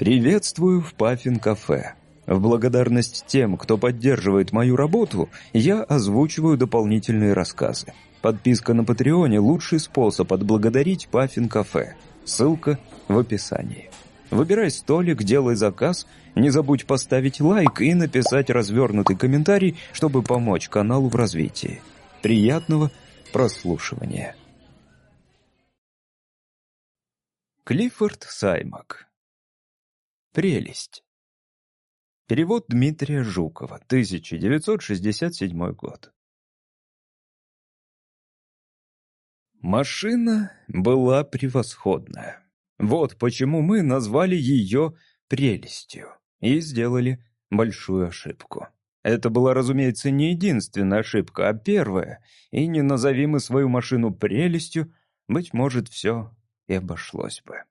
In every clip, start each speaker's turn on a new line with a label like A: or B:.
A: Приветствую в Паффин-кафе. В благодарность тем, кто поддерживает мою работу, я озвучиваю дополнительные рассказы. Подписка на Патреоне – лучший способ отблагодарить Паффин-кафе. Ссылка в описании. Выбирай столик, делай заказ, не забудь поставить лайк и написать развернутый комментарий, чтобы помочь каналу в развитии. Приятного прослушивания. Клиффорд Саймак Прелесть. Перевод Дмитрия Жукова, 1967 год. Машина была превосходная. Вот почему мы назвали ее «прелестью» и сделали большую ошибку. Это была, разумеется, не единственная ошибка, а первая, и не назови мы свою машину «прелестью», быть может, все и обошлось бы.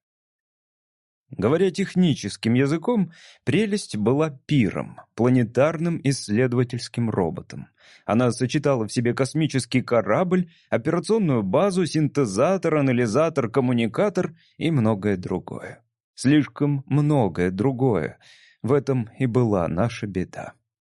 A: Говоря техническим языком, прелесть была пиром, планетарным исследовательским роботом. Она сочетала в себе космический корабль, операционную базу, синтезатор, анализатор, коммуникатор и многое другое. Слишком многое другое. В этом и была наша беда.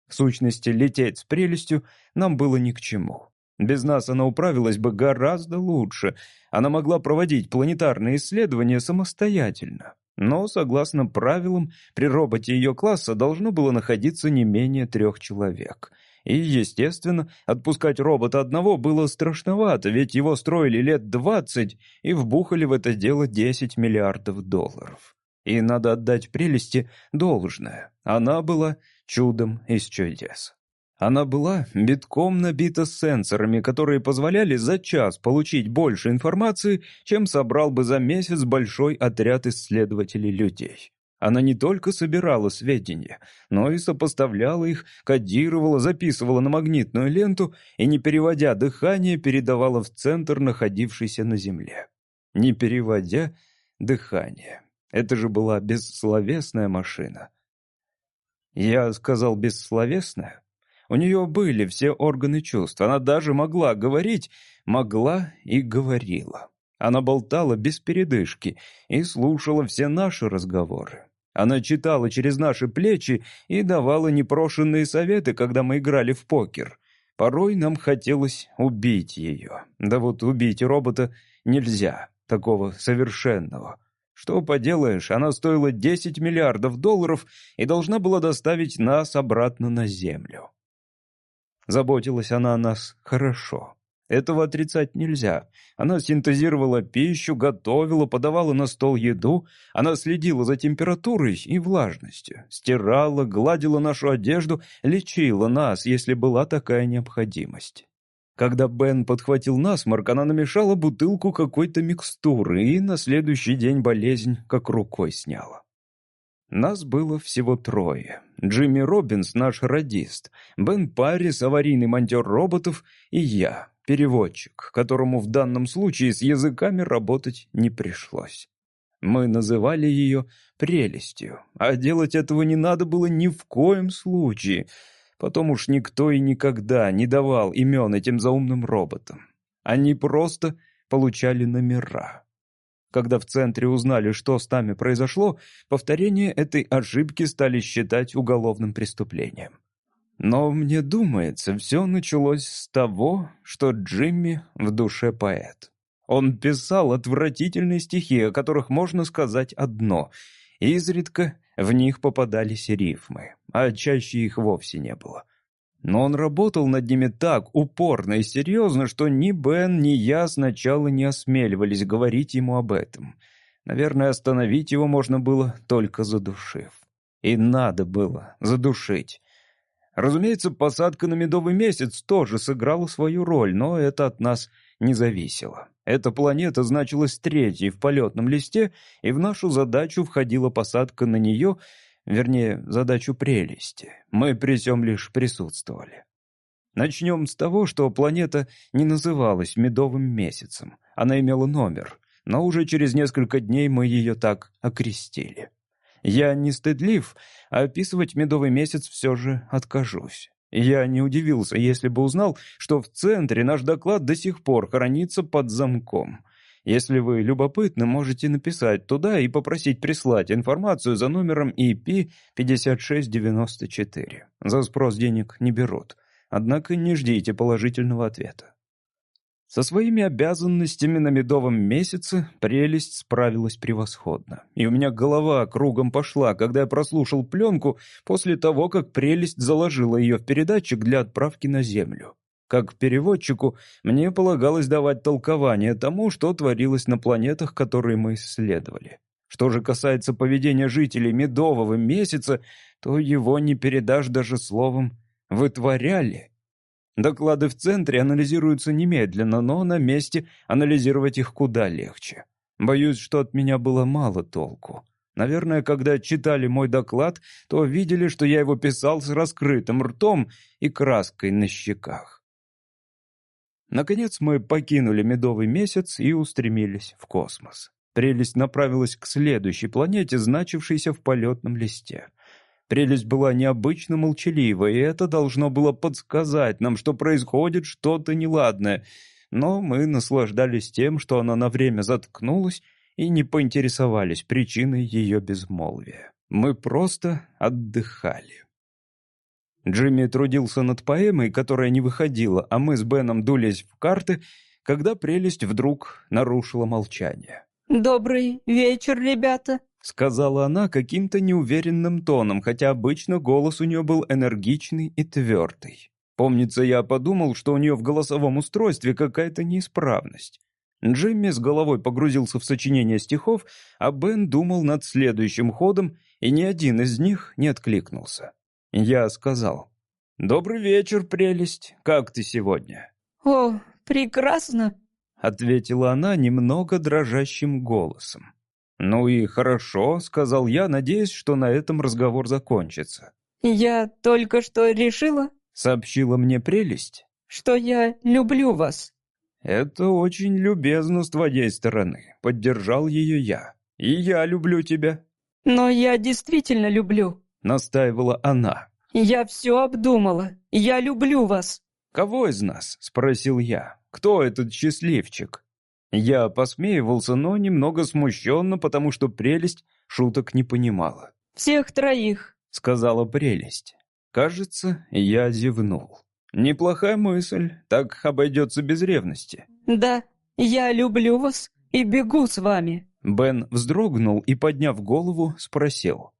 A: В сущности, лететь с прелестью нам было ни к чему. Без нас она управилась бы гораздо лучше. Она могла проводить планетарные исследования самостоятельно. Но, согласно правилам, при роботе ее класса должно было находиться не менее трех человек. И, естественно, отпускать робота одного было страшновато, ведь его строили лет двадцать и вбухали в это дело десять миллиардов долларов. И надо отдать прелести должное. Она была чудом из чудес. Она была битком набита сенсорами, которые позволяли за час получить больше информации, чем собрал бы за месяц большой отряд исследователей людей. Она не только собирала сведения, но и сопоставляла их, кодировала, записывала на магнитную ленту и, не переводя дыхание, передавала в центр, находившийся на Земле. Не переводя дыхание. Это же была бессловесная машина. Я сказал «бессловесная», у нее были все органы чувств. Она даже могла говорить, могла и говорила. Она болтала без передышки и слушала все наши разговоры. Она читала через наши плечи и давала непрошенные советы, когда мы играли в покер. Порой нам хотелось убить ее. Да вот убить робота нельзя, такого совершенного. Что поделаешь, она стоила 10 миллиардов долларов и должна была доставить нас обратно на Землю. Заботилась она о нас хорошо. Этого отрицать нельзя. Она синтезировала пищу, готовила, подавала на стол еду. Она следила за температурой и влажностью. Стирала, гладила нашу одежду, лечила нас, если была такая необходимость. Когда Бен подхватил насморк, она намешала бутылку какой-то микстуры, и на следующий день болезнь как рукой сняла. Нас было всего трое. Джимми Робинс, наш радист, Бен Паррис, аварийный монтер роботов, и я, переводчик, которому в данном случае с языками работать не пришлось. Мы называли ее «прелестью», а делать этого не надо было ни в коем случае. Потом уж никто и никогда не давал имен этим заумным роботам. Они просто получали номера. Когда в центре узнали, что с нами произошло, повторение этой ошибки стали считать уголовным преступлением. Но мне думается, все началось с того, что Джимми в душе поэт. Он писал отвратительные стихи, о которых можно сказать одно. Изредка в них попадались рифмы, а чаще их вовсе не было. Но он работал над ними так упорно и серьезно, что ни Бен, ни я сначала не осмеливались говорить ему об этом. Наверное, остановить его можно было, только задушив. И надо было задушить. Разумеется, посадка на медовый месяц тоже сыграла свою роль, но это от нас не зависело. Эта планета значилась третьей в полетном листе, и в нашу задачу входила посадка на нее — Вернее, задачу прелести. Мы при всем лишь присутствовали. Начнем с того, что планета не называлась медовым месяцем. Она имела номер, но уже через несколько дней мы ее так окрестили. Я не стыдлив, а описывать медовый месяц все же откажусь. Я не удивился, если бы узнал, что в центре наш доклад до сих пор хранится под замком. Если вы любопытны, можете написать туда и попросить прислать информацию за номером EP 5694. За спрос денег не берут. Однако не ждите положительного ответа. Со своими обязанностями на медовом месяце прелесть справилась превосходно. И у меня голова кругом пошла, когда я прослушал пленку после того, как прелесть заложила ее в передатчик для отправки на Землю. Как переводчику, мне полагалось давать толкование тому, что творилось на планетах, которые мы исследовали. Что же касается поведения жителей медового месяца, то его не передашь даже словом «вытворяли». Доклады в центре анализируются немедленно, но на месте анализировать их куда легче. Боюсь, что от меня было мало толку. Наверное, когда читали мой доклад, то видели, что я его писал с раскрытым ртом и краской на щеках. Наконец мы покинули медовый месяц и устремились в космос. Прелесть направилась к следующей планете, значившейся в полетном листе. Прелесть была необычно молчалива, и это должно было подсказать нам, что происходит что-то неладное. Но мы наслаждались тем, что она на время заткнулась, и не поинтересовались причиной ее безмолвия. Мы просто отдыхали. Джимми трудился над поэмой, которая не выходила, а мы с Беном дулись в карты, когда прелесть вдруг нарушила молчание.
B: «Добрый вечер, ребята», —
A: сказала она каким-то неуверенным тоном, хотя обычно голос у нее был энергичный и твердый. Помнится, я подумал, что у нее в голосовом устройстве какая-то неисправность. Джимми с головой погрузился в сочинение стихов, а Бен думал над следующим ходом, и ни один из них не откликнулся. Я сказал, «Добрый вечер, прелесть. Как ты сегодня?»
B: «О, прекрасно», —
A: ответила она немного дрожащим голосом. «Ну и хорошо», — сказал я, надеясь, что на этом разговор закончится.
B: «Я только что решила», —
A: сообщила мне прелесть,
B: «что я люблю вас».
A: «Это очень любезно с твоей стороны», — поддержал ее я. «И я люблю тебя».
B: «Но я действительно люблю», —
A: настаивала она.
B: «Я все обдумала. Я люблю вас».
A: «Кого из нас?» — спросил я. «Кто этот счастливчик?» Я посмеивался, но немного смущенно, потому что прелесть шуток не понимала.
B: «Всех троих», —
A: сказала прелесть. Кажется, я зевнул. Неплохая мысль, так обойдется без ревности.
B: «Да, я люблю вас и бегу с вами».
A: Бен вздрогнул и, подняв голову, спросил.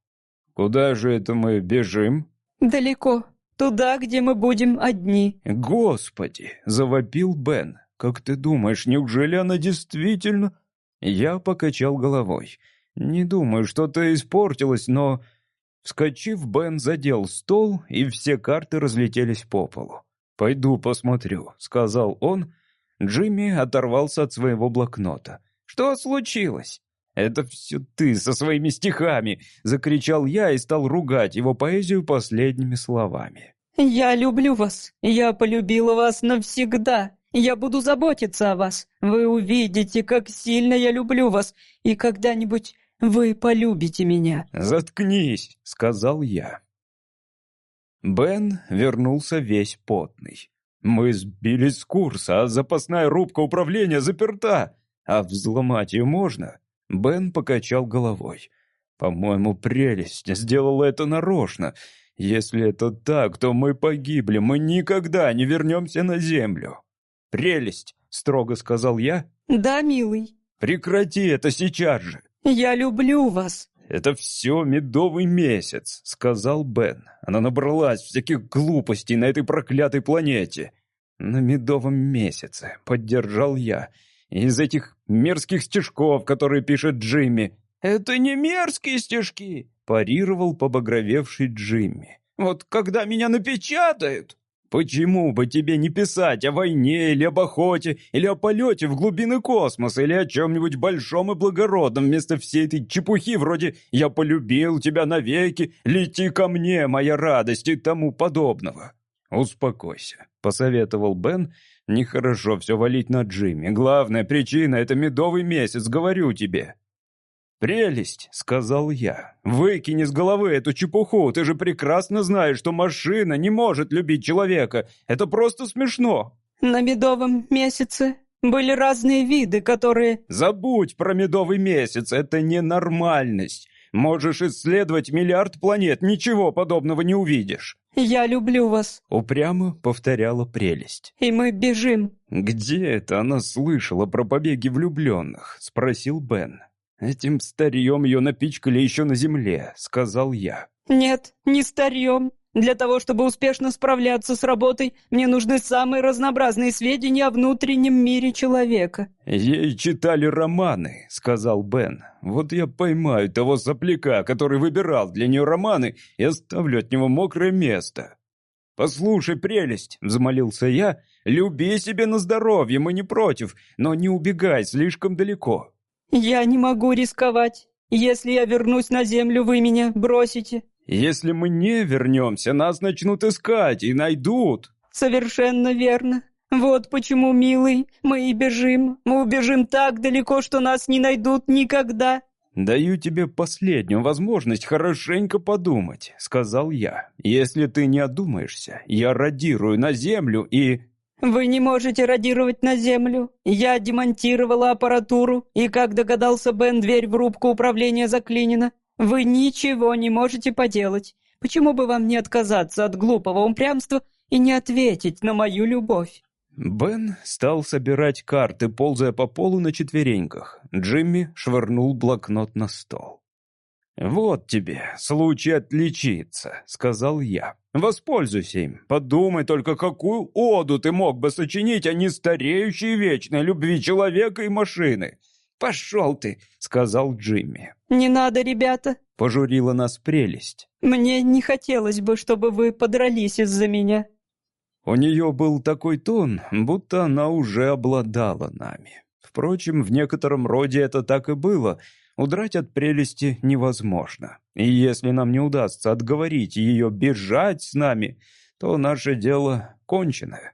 A: «Куда же это мы бежим?»
B: «Далеко, туда, где мы будем одни».
A: «Господи!» — завопил Бен. «Как ты думаешь, неужели она действительно...» Я покачал головой. «Не думаю, что-то испортилось, но...» Вскочив, Бен задел стол, и все карты разлетелись по полу. «Пойду посмотрю», — сказал он. Джимми оторвался от своего блокнота. «Что случилось?» «Это все ты со своими стихами!» — закричал я и стал ругать его поэзию последними словами.
B: «Я люблю вас. Я полюбила вас навсегда. Я буду заботиться о вас. Вы увидите, как сильно я люблю вас, и когда-нибудь вы полюбите меня».
A: «Заткнись», — сказал я. Бен вернулся весь потный. «Мы сбились с курса, а запасная рубка управления заперта. А взломать ее можно?» Бен покачал головой. «По-моему, прелесть сделала это нарочно. Если это так, то мы погибли, мы никогда не вернемся на землю». «Прелесть!» — строго сказал я.
B: «Да, милый».
A: «Прекрати это сейчас же!»
B: «Я люблю вас!»
A: «Это все медовый месяц», — сказал Бен. «Она набралась всяких глупостей на этой проклятой планете». «На медовом месяце», — поддержал я. «Из этих мерзких стишков, которые пишет Джимми». «Это не мерзкие стишки», — парировал побагровевший Джимми. «Вот когда меня напечатают...» Почему бы тебе не писать о войне или об охоте, или о полете в глубины космоса, или о чем-нибудь большом и благородном, вместо всей этой чепухи вроде «я полюбил тебя навеки», «лети ко мне, моя радость» и тому подобного? «Успокойся», — посоветовал Бен. «Нехорошо все валить на Джимми. Главная причина — это медовый месяц, говорю тебе». «Прелесть», — сказал я. «Выкини с головы эту чепуху. Ты же прекрасно знаешь, что машина не может любить человека. Это просто смешно».
B: «На медовом месяце Были разные виды, которые...
A: Забудь про медовый месяц, это ненормальность. Можешь исследовать миллиард планет, ничего подобного не увидишь.
B: «Я люблю вас», —
A: упрямо повторяла прелесть.
B: «И мы бежим».
A: «Где это она слышала про побеги влюбленных?» — спросил Бен. «Этим старьем ее напичкали еще на земле», — сказал я.
B: «Нет, не старьем. Для того, чтобы успешно справляться с работой, мне нужны самые разнообразные сведения о внутреннем мире человека».
A: «Ей читали романы», — сказал Бен. «Вот я поймаю того сопляка, который выбирал для нее романы, и оставлю от него мокрое место». «Послушай, прелесть», — взмолился я, — «люби себе на здоровье, мы не против, но не убегай слишком далеко».
B: «Я не могу рисковать. Если я вернусь на землю, вы меня бросите».
A: Если мы не вернемся, нас начнут искать и найдут.
B: Совершенно верно. Вот почему, милый, мы и бежим. Мы убежим так далеко, что нас не найдут никогда.
A: «Даю тебе последнюю возможность хорошенько подумать», — сказал я. «Если ты не одумаешься, я радирую на землю и...»
B: «Вы не можете радировать на землю. Я демонтировала аппаратуру, и, как догадался Бен, дверь в рубку управления заклинена. Вы ничего не можете поделать. Почему бы вам не отказаться от глупого упрямства и не ответить на мою любовь?»
A: Бен стал собирать карты, ползая по полу на четвереньках. Джимми швырнул блокнот на стол. «Вот тебе случай отличиться», — сказал я. «Воспользуйся им. Подумай только, какую оду ты мог бы сочинить о нестареющей вечной любви человека и машины. «Пошел ты!» — сказал Джимми.
B: «Не надо, ребята!»
A: — пожурила нас прелесть.
B: «Мне не хотелось бы, чтобы вы подрались из-за меня».
A: У нее был такой тон, будто она уже обладала нами. Впрочем, в некотором роде это так и было. Удрать от прелести невозможно. И если нам не удастся отговорить ее бежать с нами, то наше дело конченое.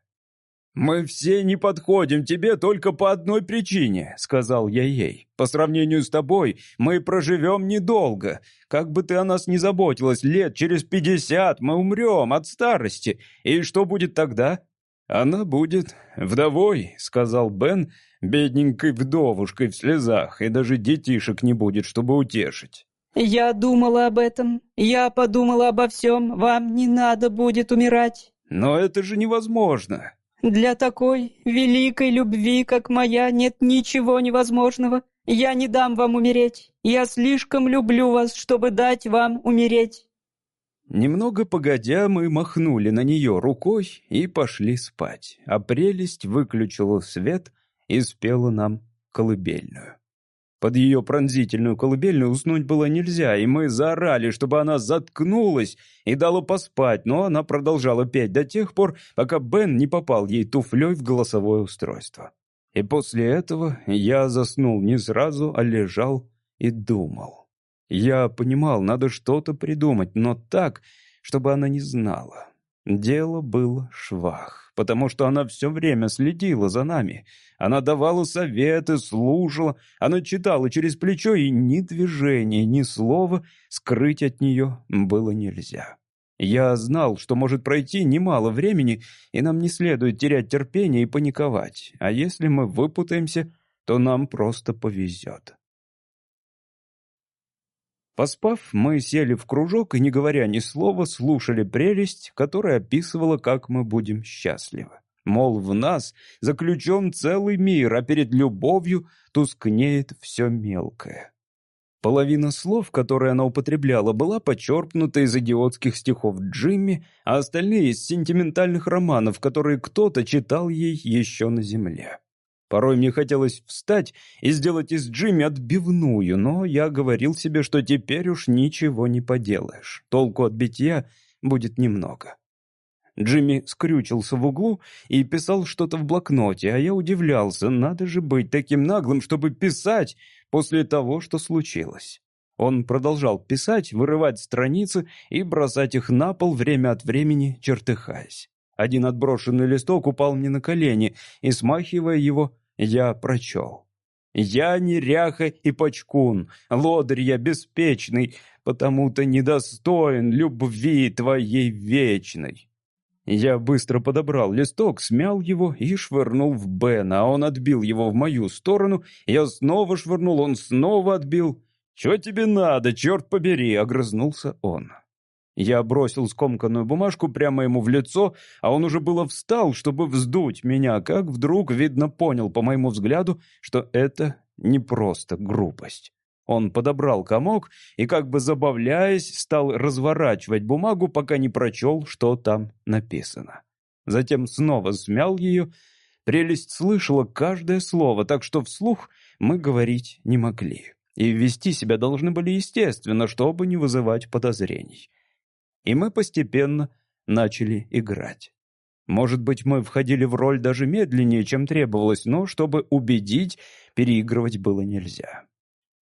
A: «Мы все не подходим тебе только по одной причине», — сказал я ей. «По сравнению с тобой мы проживем недолго. Как бы ты о нас не заботилась, лет через пятьдесят мы умрем от старости. И что будет тогда?» «Она будет вдовой», — сказал Бен, бедненькой вдовушкой в слезах, и даже детишек не будет, чтобы утешить.
B: «Я думала об этом. Я подумала обо всем. Вам не надо будет умирать».
A: «Но это же невозможно.
B: Для такой великой любви, как моя, нет ничего невозможного. Я не дам вам умереть. Я слишком люблю вас, чтобы дать вам умереть».
A: Немного погодя, мы махнули на нее рукой и пошли спать, а прелесть выключила свет и спела нам колыбельную. Под ее пронзительную колыбельную уснуть было нельзя, и мы заорали, чтобы она заткнулась и дала поспать, но она продолжала петь до тех пор, пока Бен не попал ей туфлей в голосовое устройство. И после этого я заснул не сразу, а лежал и думал. Я понимал, надо что-то придумать, но так, чтобы она не знала. Дело было швах, потому что она все время следила за нами. Она давала советы, слушала, она читала через плечо, и ни движения, ни слова скрыть от нее было нельзя. Я знал, что может пройти немало времени, и нам не следует терять терпение и паниковать, а если мы выпутаемся, то нам просто повезет. Поспав, мы сели в кружок и, не говоря ни слова, слушали прелесть, которая описывала, как мы будем счастливы. Мол, в нас заключен целый мир, а перед любовью тускнеет все мелкое. Половина слов, которые она употребляла, была почерпнута из идиотских стихов Джимми, а остальные — из сентиментальных романов, которые кто-то читал ей еще на земле. Порой мне хотелось встать и сделать из Джимми отбивную, но я говорил себе, что теперь уж ничего не поделаешь. Толку от битья будет немного. Джимми скрючился в углу и писал что-то в блокноте, а я удивлялся, надо же быть таким наглым, чтобы писать после того, что случилось. Он продолжал писать, вырывать страницы и бросать их на пол время от времени, чертыхаясь. Один отброшенный листок упал мне на колени, и, смахивая его, я прочел. «Я неряха и почкун, лодырь я беспечный, потому-то недостоин любви твоей вечной». Я быстро подобрал листок, смял его и швырнул в Бена, а он отбил его в мою сторону. Я снова швырнул, он снова отбил. «Чё тебе надо, черт побери?» — огрызнулся он. Я бросил скомканную бумажку прямо ему в лицо, а он уже было встал, чтобы вздуть меня, как вдруг, видно, понял по моему взгляду, что это не просто грубость. Он подобрал комок и, как бы забавляясь, стал разворачивать бумагу, пока не прочел, что там написано. Затем снова смял ее. Прелесть слышала каждое слово, так что вслух мы говорить не могли. И вести себя должны были естественно, чтобы не вызывать подозрений. И мы постепенно начали играть. Может быть, мы входили в роль даже медленнее, чем требовалось, но чтобы убедить, переигрывать было нельзя.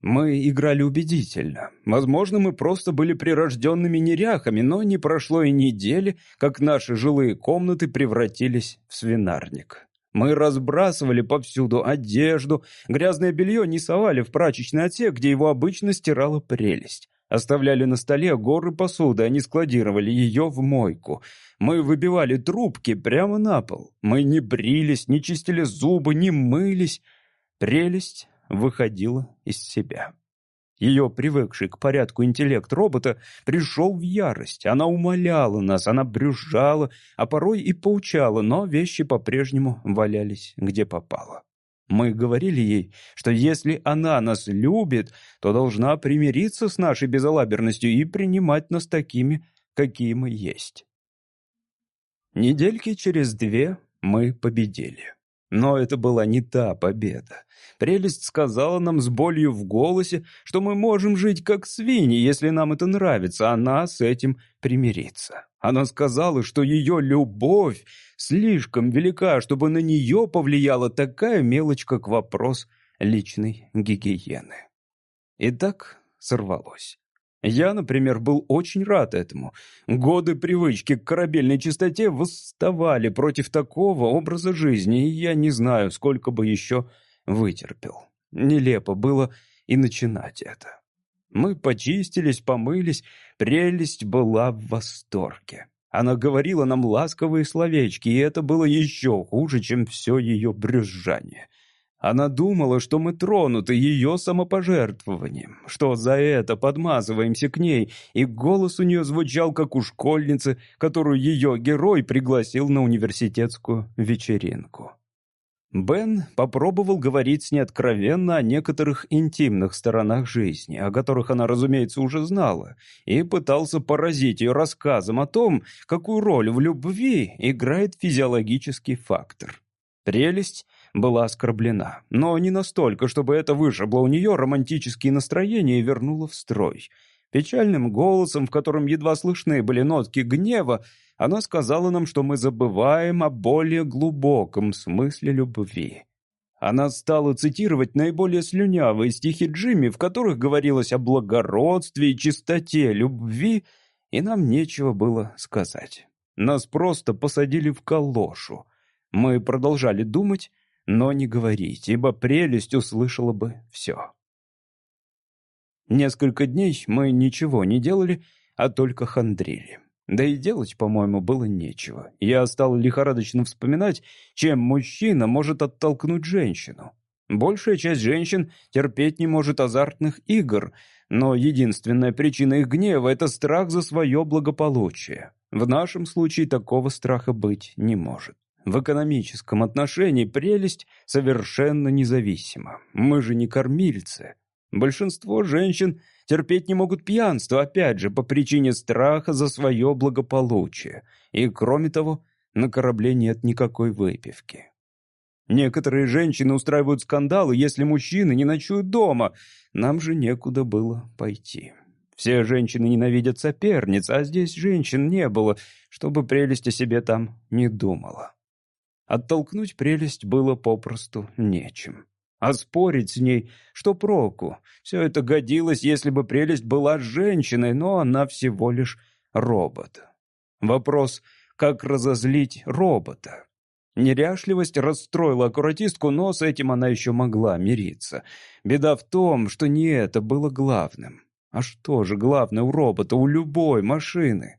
A: Мы играли убедительно. Возможно, мы просто были прирожденными неряхами, но не прошло и недели, как наши жилые комнаты превратились в свинарник. Мы разбрасывали повсюду одежду, грязное белье не совали в прачечный отсек, где его обычно стирала прелесть. Оставляли на столе горы посуды, они складировали ее в мойку. Мы выбивали трубки прямо на пол. Мы не брились, не чистили зубы, не мылись. Прелесть выходила из себя. Ее привыкший к порядку интеллект робота пришел в ярость. Она умоляла нас, она брюзжала, а порой и поучала, но вещи по-прежнему валялись где попало. Мы говорили ей, что если она нас любит, то должна примириться с нашей безалаберностью и принимать нас такими, какие мы есть. Недельки через две мы победили. Но это была не та победа. Прелесть сказала нам с болью в голосе, что мы можем жить как свиньи, если нам это нравится, она с этим примирится. Она сказала, что ее любовь слишком велика, чтобы на нее повлияла такая мелочь, как вопрос личной гигиены. И так сорвалось. Я, например, был очень рад этому. Годы привычки к корабельной чистоте восставали против такого образа жизни, и я не знаю, сколько бы еще вытерпел. Нелепо было и начинать это. Мы почистились, помылись, прелесть была в восторге. Она говорила нам ласковые словечки, и это было еще хуже, чем все ее брюзжание. Она думала, что мы тронуты ее самопожертвованием, что за это подмазываемся к ней, и голос у нее звучал, как у школьницы, которую ее герой пригласил на университетскую вечеринку. Бен попробовал говорить с ней откровенно о некоторых интимных сторонах жизни, о которых она, разумеется, уже знала, и пытался поразить ее рассказом о том, какую роль в любви играет физиологический фактор. Прелесть была оскорблена, но не настолько, чтобы это вышибло у нее романтические настроения и вернуло в строй. Печальным голосом, в котором едва слышны были нотки гнева, она сказала нам, что мы забываем о более глубоком смысле любви. Она стала цитировать наиболее слюнявые стихи Джимми, в которых говорилось о благородстве и чистоте любви, и нам нечего было сказать. Нас просто посадили в калошу. Мы продолжали думать, но не говорить, ибо прелесть услышала бы все. Несколько дней мы ничего не делали, а только хандрили. Да и делать, по-моему, было нечего. Я стал лихорадочно вспоминать, чем мужчина может оттолкнуть женщину. Большая часть женщин терпеть не может азартных игр, но единственная причина их гнева — это страх за свое благополучие. В нашем случае такого страха быть не может. В экономическом отношении прелесть совершенно независима. Мы же не кормильцы. Большинство женщин терпеть не могут пьянство, опять же, по причине страха за свое благополучие. И, кроме того, на корабле нет никакой выпивки. Некоторые женщины устраивают скандалы, если мужчины не ночуют дома. Нам же некуда было пойти. Все женщины ненавидят соперниц, а здесь женщин не было, чтобы прелесть о себе там не думала. Оттолкнуть прелесть было попросту нечем. А спорить с ней, что проку? Все это годилось, если бы прелесть была женщиной, но она всего лишь робот. Вопрос, как разозлить робота? Неряшливость расстроила аккуратистку, но с этим она еще могла мириться. Беда в том, что не это было главным. А что же главное у робота, у любой машины?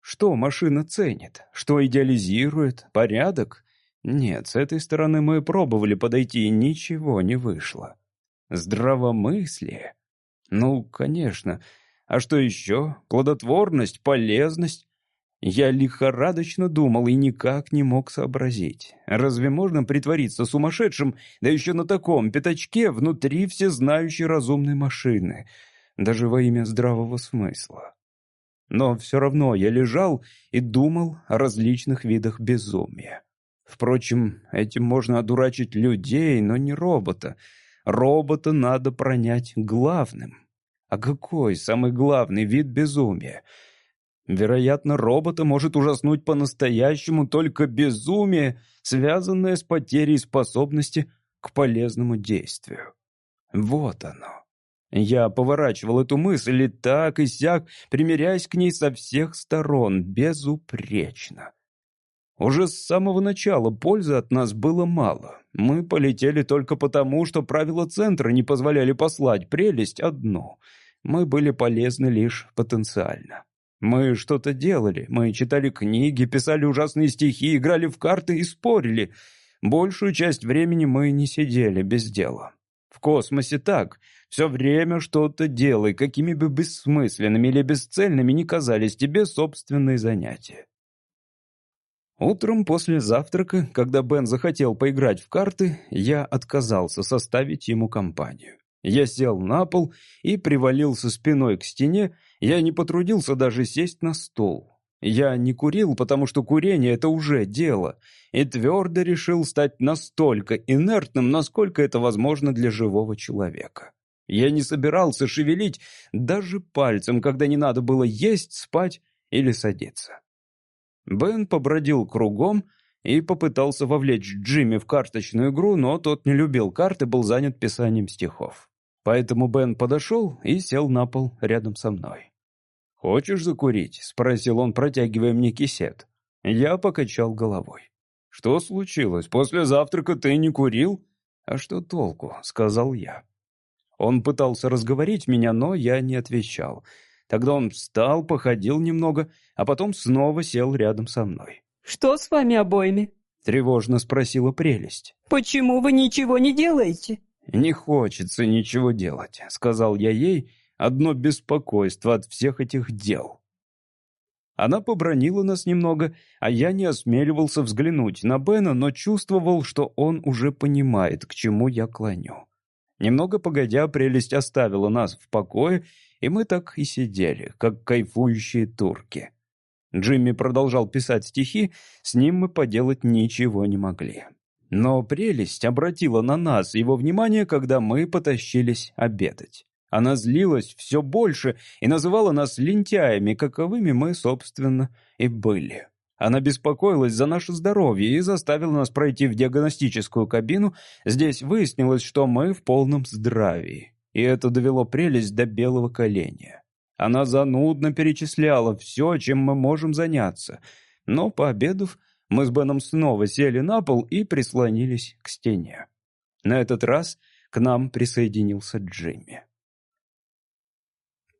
A: Что машина ценит? Что идеализирует? Порядок? Нет, с этой стороны мы пробовали подойти, и ничего не вышло. Здравомыслие? Ну, конечно. А что еще? Плодотворность, полезность? Я лихорадочно думал и никак не мог сообразить. Разве можно притвориться сумасшедшим, да еще на таком пятачке внутри всезнающей разумной машины, даже во имя здравого смысла? Но все равно я лежал и думал о различных видах безумия. Впрочем, этим можно одурачить людей, но не робота. Робота надо пронять главным. А какой самый главный вид безумия? Вероятно, робота может ужаснуть по-настоящему только безумие, связанное с потерей способности к полезному действию. Вот оно. Я поворачивал эту мысль и так и сяк, примиряясь к ней со всех сторон, безупречно. Уже с самого начала пользы от нас было мало. Мы полетели только потому, что правила центра не позволяли послать прелесть одну. Мы были полезны лишь потенциально. Мы что-то делали, мы читали книги, писали ужасные стихи, играли в карты и спорили. Большую часть времени мы не сидели без дела. В космосе так. Все время что-то делай, какими бы бессмысленными или бесцельными ни казались тебе собственные занятия. Утром после завтрака, когда Бен захотел поиграть в карты, я отказался составить ему компанию. Я сел на пол и привалился спиной к стене, я не потрудился даже сесть на стол. Я не курил, потому что курение — это уже дело, и твердо решил стать настолько инертным, насколько это возможно для живого человека. Я не собирался шевелить даже пальцем, когда не надо было есть, спать или садиться. Бен побродил кругом и попытался вовлечь Джимми в карточную игру, но тот не любил карты, был занят писанием стихов. Поэтому Бен подошел и сел на пол рядом со мной. «Хочешь закурить?» — спросил он, протягивая мне кисет. Я покачал головой. «Что случилось? После завтрака ты не курил?» «А что толку?» — сказал я. Он пытался разговорить меня, но я не отвечал — Тогда он встал, походил немного, а потом снова сел рядом со мной.
B: «Что с вами обоими?»
A: — тревожно спросила прелесть.
B: «Почему вы ничего не делаете?»
A: «Не хочется ничего делать», — сказал я ей, одно беспокойство от всех этих дел. Она побронила нас немного, а я не осмеливался взглянуть на Бена, но чувствовал, что он уже понимает, к чему я клоню. Немного погодя, прелесть оставила нас в покое и мы так и сидели, как кайфующие турки. Джимми продолжал писать стихи, с ним мы поделать ничего не могли. Но прелесть обратила на нас его внимание, когда мы потащились обедать. Она злилась все больше и называла нас лентяями, каковыми мы, собственно, и были. Она беспокоилась за наше здоровье и заставила нас пройти в диагностическую кабину. Здесь выяснилось, что мы в полном здравии и это довело прелесть до белого коленя. Она занудно перечисляла все, чем мы можем заняться, но, пообедав, мы с Беном снова сели на пол и прислонились к стене. На этот раз к нам присоединился Джимми.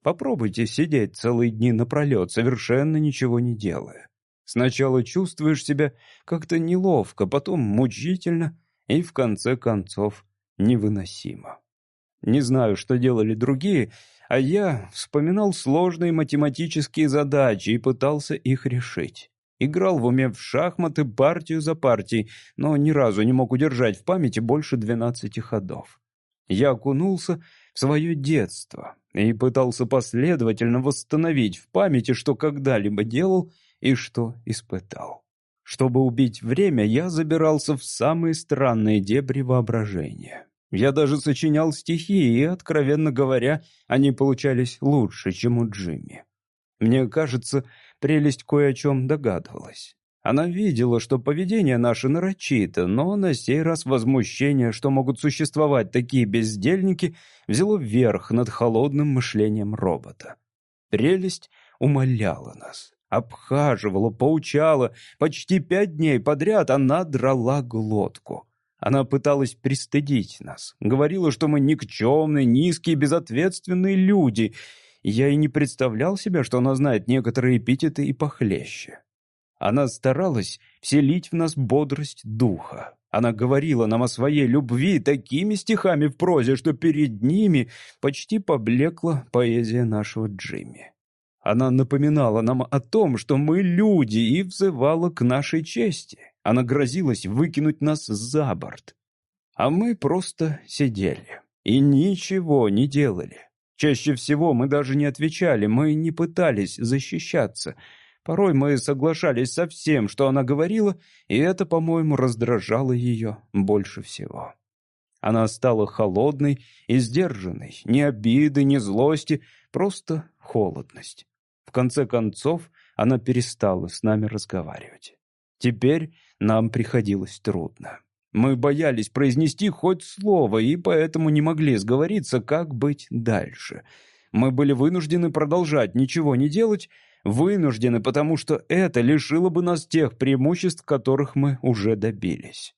A: Попробуйте сидеть целые дни напролет, совершенно ничего не делая. Сначала чувствуешь себя как-то неловко, потом мучительно и, в конце концов, невыносимо. Не знаю, что делали другие, а я вспоминал сложные математические задачи и пытался их решить. Играл в уме в шахматы партию за партией, но ни разу не мог удержать в памяти больше двенадцати ходов. Я окунулся в свое детство и пытался последовательно восстановить в памяти, что когда-либо делал и что испытал. Чтобы убить время, я забирался в самые странные дебри воображения. Я даже сочинял стихи, и, откровенно говоря, они получались лучше, чем у Джимми. Мне кажется, прелесть кое о чем догадывалась. Она видела, что поведение наше нарочито, но на сей раз возмущение, что могут существовать такие бездельники, взяло верх над холодным мышлением робота. Прелесть умоляла нас, обхаживала, поучала. Почти пять дней подряд она драла глотку. Она пыталась пристыдить нас, говорила, что мы никчемные, низкие, безответственные люди. я и не представлял себе, что она знает некоторые эпитеты и похлеще. Она старалась вселить в нас бодрость духа. Она говорила нам о своей любви такими стихами в прозе, что перед ними почти поблекла поэзия нашего Джимми. Она напоминала нам о том, что мы люди, и взывала к нашей чести. Она грозилась выкинуть нас за борт. А мы просто сидели и ничего не делали. Чаще всего мы даже не отвечали, мы не пытались защищаться. Порой мы соглашались со всем, что она говорила, и это, по-моему, раздражало ее больше всего. Она стала холодной и сдержанной, ни обиды, ни злости, просто холодность. В конце концов, она перестала с нами разговаривать. Теперь нам приходилось трудно. Мы боялись произнести хоть слово, и поэтому не могли сговориться, как быть дальше. Мы были вынуждены продолжать ничего не делать, вынуждены, потому что это лишило бы нас тех преимуществ, которых мы уже добились.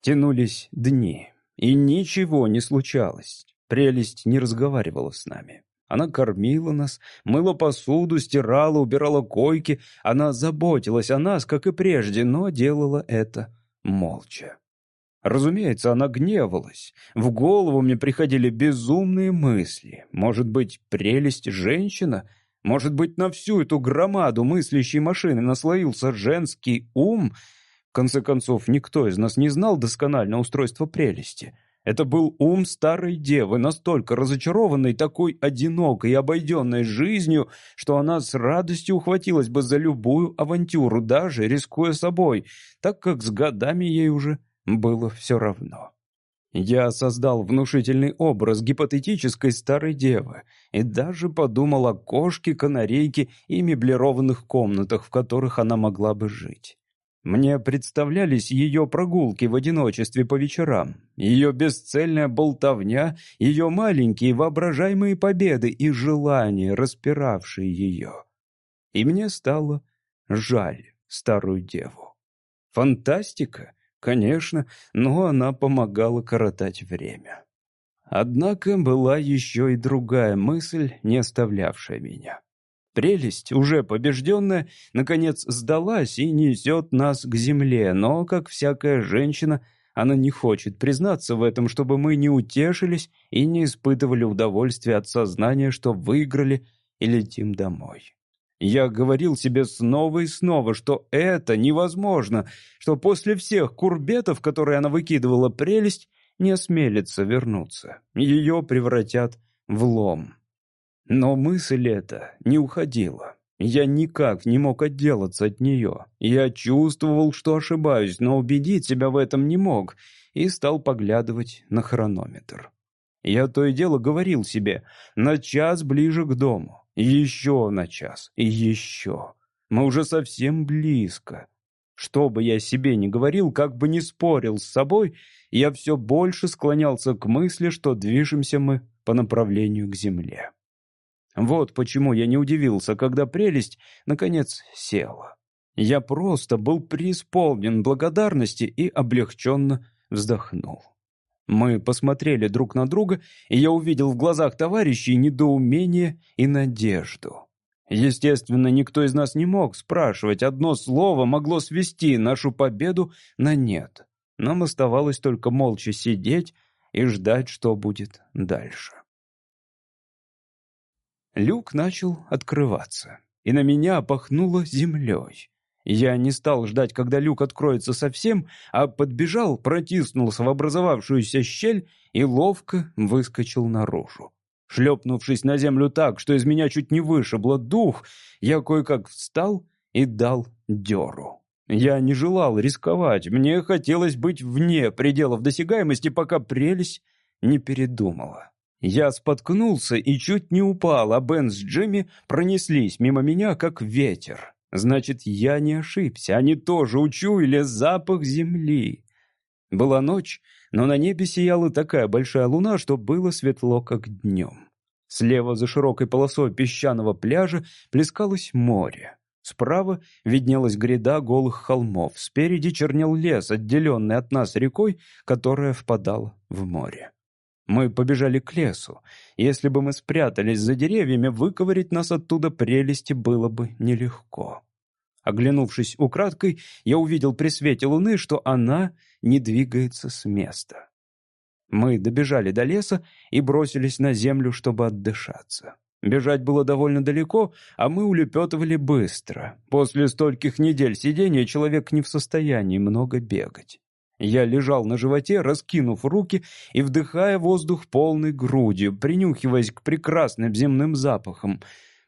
A: Тянулись дни, и ничего не случалось. Прелесть не разговаривала с нами. Она кормила нас, мыла посуду, стирала, убирала койки. Она заботилась о нас, как и прежде, но делала это молча. Разумеется, она гневалась. В голову мне приходили безумные мысли. Может быть, прелесть женщина? Может быть, на всю эту громаду мыслящей машины наслоился женский ум? В конце концов, никто из нас не знал досконально устройство прелести — это был ум старой девы, настолько разочарованной такой одинокой и обойденной жизнью, что она с радостью ухватилась бы за любую авантюру, даже рискуя собой, так как с годами ей уже было все равно. Я создал внушительный образ гипотетической старой девы и даже подумал о кошке, канарейке и меблированных комнатах, в которых она могла бы жить. Мне представлялись ее прогулки в одиночестве по вечерам, ее бесцельная болтовня, ее маленькие воображаемые победы и желания, распиравшие ее. И мне стало жаль старую деву. Фантастика? Конечно, но она помогала коротать время. Однако была еще и другая мысль, не оставлявшая меня. Прелесть, уже побежденная, наконец сдалась и несет нас к земле, но, как всякая женщина, она не хочет признаться в этом, чтобы мы не утешились и не испытывали удовольствия от сознания, что выиграли и летим домой. Я говорил себе снова и снова, что это невозможно, что после всех курбетов, которые она выкидывала, прелесть не осмелится вернуться. Ее превратят в лом. Но мысль эта не уходила. Я никак не мог отделаться от нее. Я чувствовал, что ошибаюсь, но убедить себя в этом не мог, и стал поглядывать на хронометр. Я то и дело говорил себе, на час ближе к дому, еще на час, и еще. Мы уже совсем близко. Что бы я себе ни говорил, как бы ни спорил с собой, я все больше склонялся к мысли, что движемся мы по направлению к земле. Вот почему я не удивился, когда прелесть, наконец, села. Я просто был преисполнен благодарности и облегченно вздохнул. Мы посмотрели друг на друга, и я увидел в глазах товарищей недоумение и надежду. Естественно, никто из нас не мог спрашивать, одно слово могло свести нашу победу на нет. Нам оставалось только молча сидеть и ждать, что будет дальше. Люк начал открываться, и на меня пахнуло землей. Я не стал ждать, когда люк откроется совсем, а подбежал, протиснулся в образовавшуюся щель и ловко выскочил наружу. Шлепнувшись на землю так, что из меня чуть не вышибло дух, я кое-как встал и дал дёру. Я не желал рисковать, мне хотелось быть вне пределов досягаемости, пока прелесть не передумала. Я споткнулся и чуть не упал, а Бен с Джимми пронеслись мимо меня, как ветер. Значит, я не ошибся, они тоже учуяли запах земли. Была ночь, но на небе сияла такая большая луна, что было светло, как днем. Слева за широкой полосой песчаного пляжа плескалось море. Справа виднелась гряда голых холмов, спереди чернел лес, отделенный от нас рекой, которая впадала в море. Мы побежали к лесу. Если бы мы спрятались за деревьями, выковырить нас оттуда прелести было бы нелегко. Оглянувшись украдкой, я увидел при свете луны, что она не двигается с места. Мы добежали до леса и бросились на землю, чтобы отдышаться. Бежать было довольно далеко, а мы улепетывали быстро. После стольких недель сидения человек не в состоянии много бегать. Я лежал на животе, раскинув руки и вдыхая воздух полной грудью, принюхиваясь к прекрасным земным запахам.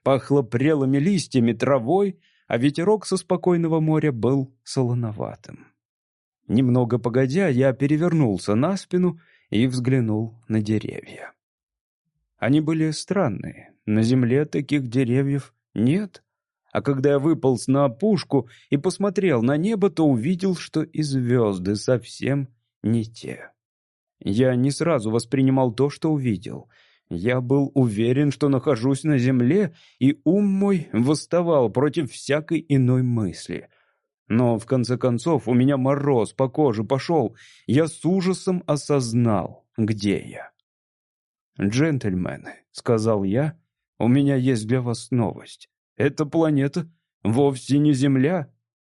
A: Пахло прелыми листьями, травой, а ветерок со спокойного моря был солоноватым. Немного погодя, я перевернулся на спину и взглянул на деревья. Они были странные. На земле таких деревьев нет. А когда я выполз на опушку и посмотрел на небо, то увидел, что и звезды совсем не те. Я не сразу воспринимал то, что увидел. Я был уверен, что нахожусь на земле, и ум мой восставал против всякой иной мысли. Но, в конце концов, у меня мороз по коже пошел. Я с ужасом осознал, где я. «Джентльмены», — сказал я, — «у меня есть для вас новость. Эта планета вовсе не Земля.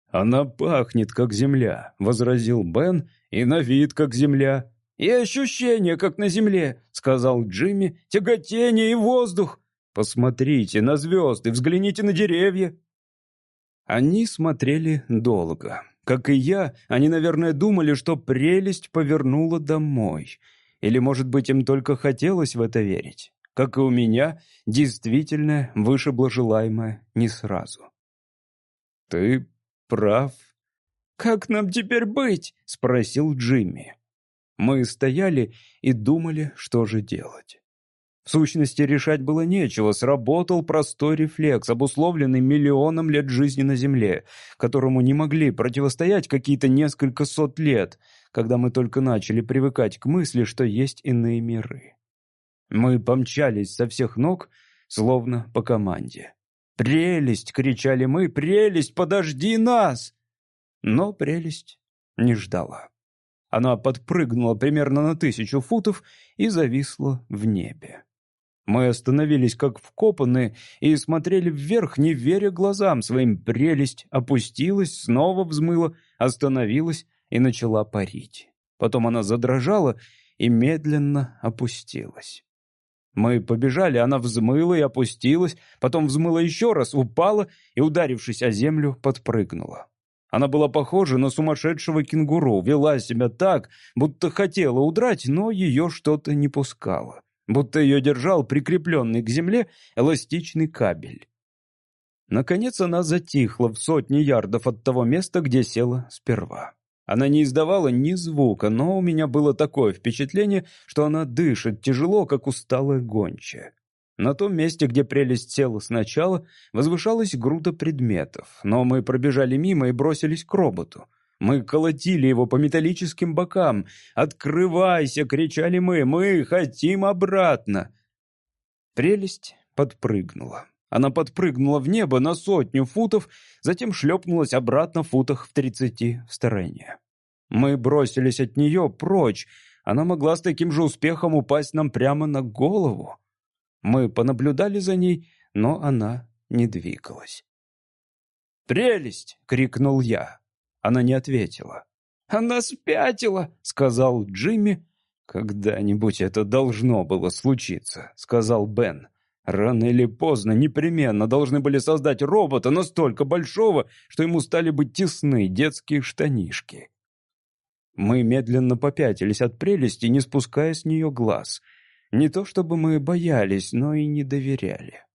A: Она пахнет, как Земля, возразил Бен, и на вид, как Земля. И ощущение, как на Земле, сказал Джимми, тяготение и воздух. Посмотрите на звезды, взгляните на деревья. Они смотрели долго. Как и я, они, наверное, думали, что прелесть повернула домой. Или, может быть, им только хотелось в это верить как и у меня, действительно вышибло желаемое не сразу. «Ты прав. Как нам теперь быть?» — спросил Джимми. Мы стояли и думали, что же делать. В сущности, решать было нечего, сработал простой рефлекс, обусловленный миллионом лет жизни на Земле, которому не могли противостоять какие-то несколько сот лет, когда мы только начали привыкать к мысли, что есть иные миры. Мы помчались со всех ног, словно по команде. «Прелесть!» — кричали мы. «Прелесть! Подожди нас!» Но прелесть не ждала. Она подпрыгнула примерно на тысячу футов и зависла в небе. Мы остановились как вкопанные и смотрели вверх, не веря глазам своим. Прелесть опустилась, снова взмыла, остановилась и начала парить. Потом она задрожала и медленно опустилась. Мы побежали, она взмыла и опустилась, потом взмыла еще раз, упала и, ударившись о землю, подпрыгнула. Она была похожа на сумасшедшего кенгуру, вела себя так, будто хотела удрать, но ее что-то не пускало, будто ее держал прикрепленный к земле эластичный кабель. Наконец она затихла в сотни ярдов от того места, где села сперва. Она не издавала ни звука, но у меня было такое впечатление, что она дышит тяжело, как усталая гончая. На том месте, где прелесть села сначала, возвышалась груда предметов, но мы пробежали мимо и бросились к роботу. Мы колотили его по металлическим бокам. «Открывайся!» — кричали мы. «Мы хотим обратно!» Прелесть подпрыгнула. Она подпрыгнула в небо на сотню футов, затем шлепнулась обратно в футах в тридцати в стороне. Мы бросились от нее прочь. Она могла с таким же успехом упасть нам прямо на голову. Мы понаблюдали за ней, но она не двигалась. «Прелесть!» — крикнул я. Она не ответила. «Она спятила!» — сказал Джимми. «Когда-нибудь это должно было случиться», — сказал Бен. Рано или поздно непременно должны были создать робота настолько большого, что ему стали быть тесны детские штанишки. Мы медленно попятились от прелести, не спуская с нее глаз. Не то чтобы мы боялись, но и не доверяли.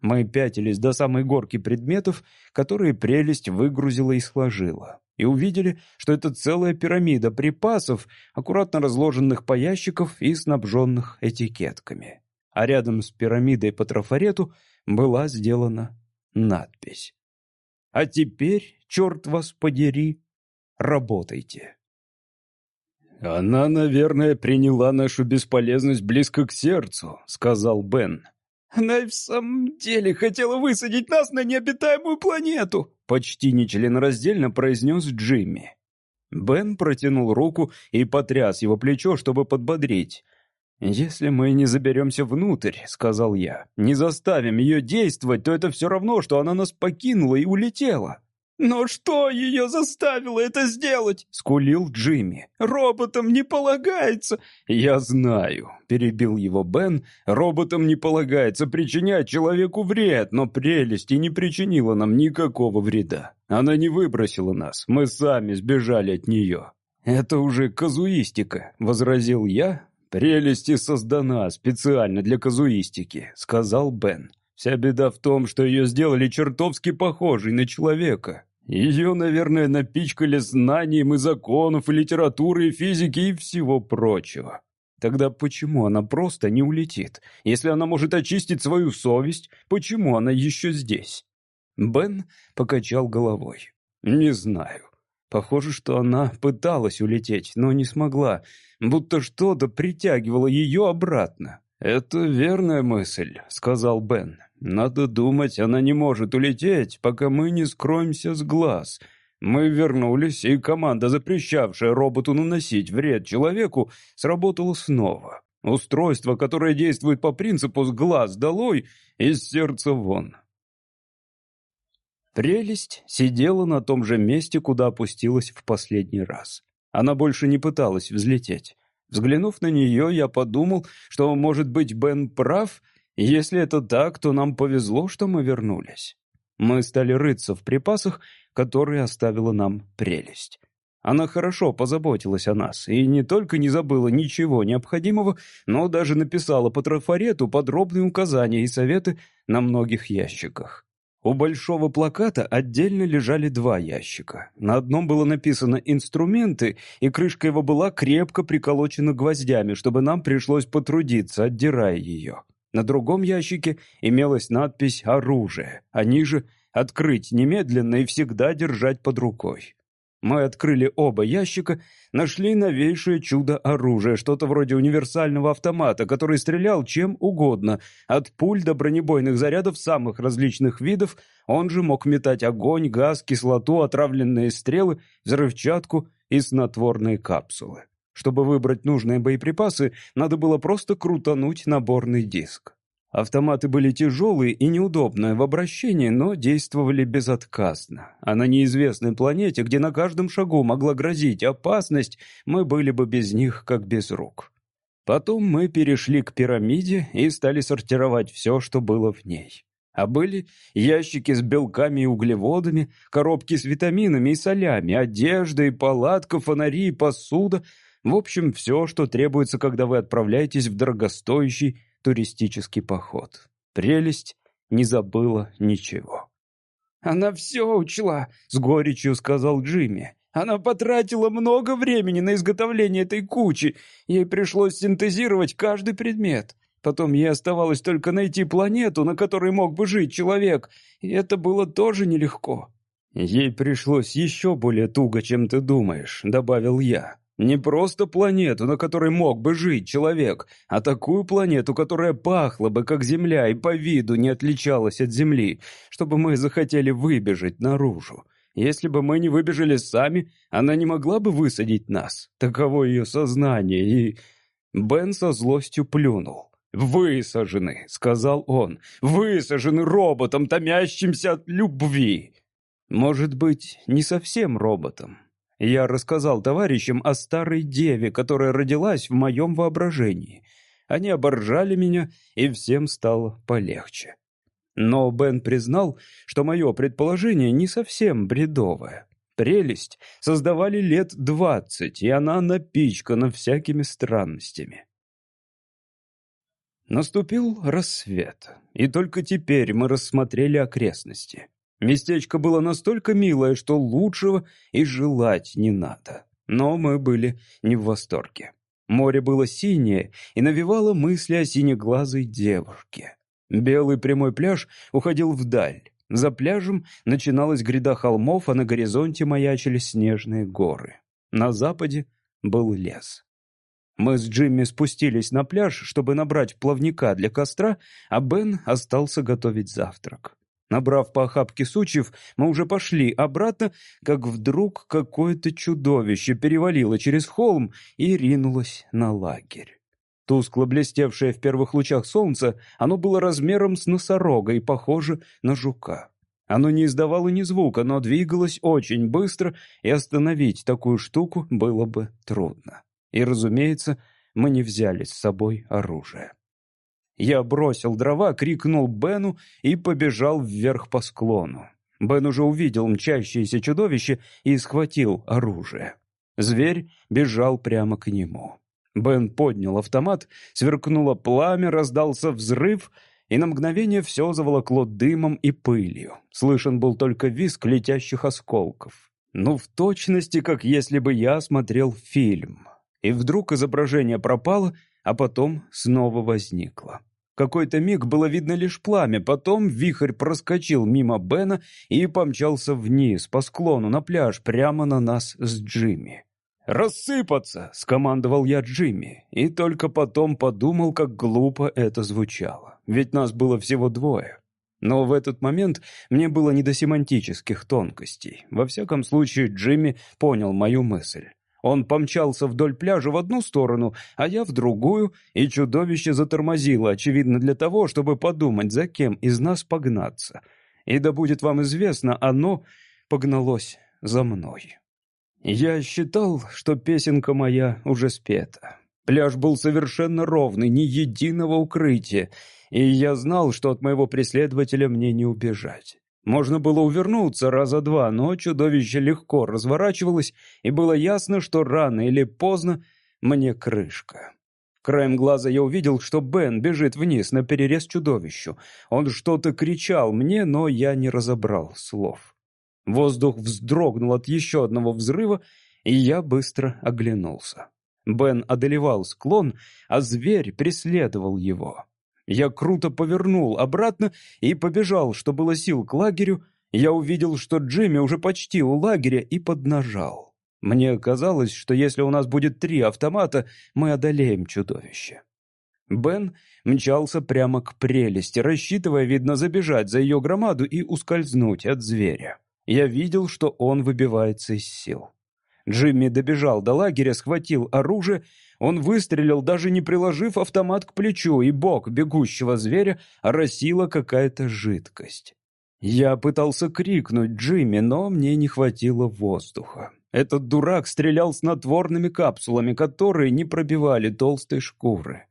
A: Мы пятились до самой горки предметов, которые прелесть выгрузила и сложила, и увидели, что это целая пирамида припасов, аккуратно разложенных по ящиков и снабженных этикетками а рядом с пирамидой по трафарету была сделана надпись. «А теперь, черт вас подери, работайте». «Она, наверное, приняла нашу бесполезность близко к сердцу», — сказал Бен. «Она и в самом деле хотела высадить нас на необитаемую планету», — почти нечленораздельно произнес Джимми. Бен протянул руку и потряс его плечо, чтобы подбодрить. «Если мы не заберемся внутрь», — сказал я, — «не заставим ее действовать, то это все равно, что она нас покинула и улетела».
C: «Но что ее заставило это сделать?»
A: — скулил Джимми.
C: «Роботам не полагается...»
A: «Я знаю», — перебил его Бен, — «роботам не полагается причинять человеку вред, но прелесть и не причинила нам никакого вреда. Она не выбросила нас, мы сами сбежали от нее». «Это уже казуистика», — возразил я, «Прелести создана специально для казуистики», — сказал Бен. «Вся беда в том, что ее сделали чертовски похожей на человека. Ее, наверное, напичкали знанием и законов, и литературы, и физики, и всего прочего. Тогда почему она просто не улетит? Если она может очистить свою совесть, почему она еще здесь?» Бен покачал головой. «Не знаю. Похоже, что она пыталась улететь, но не смогла, будто что-то притягивало ее обратно. «Это верная мысль», — сказал Бен. «Надо думать, она не может улететь, пока мы не скроемся с глаз. Мы вернулись, и команда, запрещавшая роботу наносить вред человеку, сработала снова. Устройство, которое действует по принципу «с глаз долой» из сердца вон. Прелесть сидела на том же месте, куда опустилась в последний раз. Она больше не пыталась взлететь. Взглянув на нее, я подумал, что, может быть, Бен прав. Если это так, то нам повезло, что мы вернулись. Мы стали рыться в припасах, которые оставила нам прелесть. Она хорошо позаботилась о нас и не только не забыла ничего необходимого, но даже написала по трафарету подробные указания и советы на многих ящиках. У большого плаката отдельно лежали два ящика. На одном было написано «инструменты», и крышка его была крепко приколочена гвоздями, чтобы нам пришлось потрудиться, отдирая ее. На другом ящике имелась надпись «оружие», а ниже «открыть немедленно и всегда держать под рукой». Мы открыли оба ящика, нашли новейшее чудо оружия, что-то вроде универсального автомата, который стрелял чем угодно, от пуль до бронебойных зарядов самых различных видов, он же мог метать огонь, газ, кислоту, отравленные стрелы, взрывчатку и снотворные капсулы. Чтобы выбрать нужные боеприпасы, надо было просто крутануть наборный диск. Автоматы были тяжелые и неудобные в обращении, но действовали безотказно. А на неизвестной планете, где на каждом шагу могла грозить опасность, мы были бы без них как без рук. Потом мы перешли к пирамиде и стали сортировать все, что было в ней. А были ящики с белками и углеводами, коробки с витаминами и солями, одежда и палатка, фонари и посуда. В общем, все, что требуется, когда вы отправляетесь в дорогостоящий туристический поход. Прелесть не забыла ничего.
C: «Она все учла», — с горечью сказал Джимми. «Она потратила много времени на изготовление этой кучи. Ей пришлось синтезировать каждый предмет. Потом ей оставалось только найти планету, на которой мог бы жить человек, и это было тоже нелегко».
A: «Ей пришлось еще более туго, чем ты думаешь», — добавил я. Не просто планету, на которой мог бы жить человек, а такую планету, которая пахла бы как Земля и по виду не отличалась от Земли, чтобы мы захотели выбежать наружу. Если бы мы не выбежали сами, она не могла бы высадить нас. Таково ее сознание, и... Бен со злостью плюнул. «Высажены», — сказал он, — «высажены роботом, томящимся от любви». Может быть, не совсем роботом, я рассказал товарищам о старой деве, которая родилась в моем воображении. Они оборжали меня, и всем стало полегче. Но Бен признал, что мое предположение не совсем бредовое. Прелесть создавали лет двадцать, и она напичкана всякими странностями. Наступил рассвет, и только теперь мы рассмотрели окрестности. Местечко было настолько милое, что лучшего и желать не надо. Но мы были не в восторге. Море было синее и навевало мысли о синеглазой девушке. Белый прямой пляж уходил вдаль. За пляжем начиналась гряда холмов, а на горизонте маячили снежные горы. На западе был лес. Мы с Джимми спустились на пляж, чтобы набрать плавника для костра, а Бен остался готовить завтрак. Набрав по охапке сучьев, мы уже пошли обратно, как вдруг какое-то чудовище перевалило через холм и ринулось на лагерь. Тускло блестевшее в первых лучах солнца, оно было размером с носорога и похоже на жука. Оно не издавало ни звука, но двигалось очень быстро, и остановить такую штуку было бы трудно. И, разумеется, мы не взяли с собой оружие. Я бросил дрова, крикнул Бену и побежал вверх по склону. Бен уже увидел мчащееся чудовище и схватил оружие. Зверь бежал прямо к нему. Бен поднял автомат, сверкнуло пламя, раздался взрыв, и на мгновение все заволокло дымом и пылью. Слышен был только визг летящих осколков. Ну, в точности, как если бы я смотрел фильм. И вдруг изображение пропало, а потом снова возникло. Какой-то миг было видно лишь пламя, потом вихрь проскочил мимо Бена и помчался вниз, по склону, на пляж, прямо на нас с Джимми. «Рассыпаться!» — скомандовал я Джимми, и только потом подумал, как глупо это звучало. Ведь нас было всего двое. Но в этот момент мне было не до семантических тонкостей. Во всяком случае, Джимми понял мою мысль. Он помчался вдоль пляжа в одну сторону, а я в другую, и чудовище затормозило, очевидно, для того, чтобы подумать, за кем из нас погнаться. И да будет вам известно, оно погналось за мной. Я считал, что песенка моя уже спета. Пляж был совершенно ровный, ни единого укрытия, и я знал, что от моего преследователя мне не убежать. Можно было увернуться раза два, но чудовище легко разворачивалось, и было ясно, что рано или поздно мне крышка. Краем глаза я увидел, что Бен бежит вниз на перерез чудовищу. Он что-то кричал мне, но я не разобрал слов. Воздух вздрогнул от еще одного взрыва, и я быстро оглянулся. Бен одолевал склон, а зверь преследовал его. Я круто повернул обратно и побежал, что было сил, к лагерю. Я увидел, что Джимми уже почти у лагеря и поднажал. Мне казалось, что если у нас будет три автомата, мы одолеем чудовище. Бен мчался прямо к прелести, рассчитывая, видно, забежать за ее громаду и ускользнуть от зверя. Я видел, что он выбивается из сил. Джимми добежал до лагеря, схватил оружие он выстрелил, даже не приложив автомат к плечу, и бок бегущего зверя оросила какая-то жидкость. Я пытался крикнуть Джимми, но мне не хватило воздуха. Этот дурак стрелял снотворными капсулами, которые не пробивали толстой шкуры.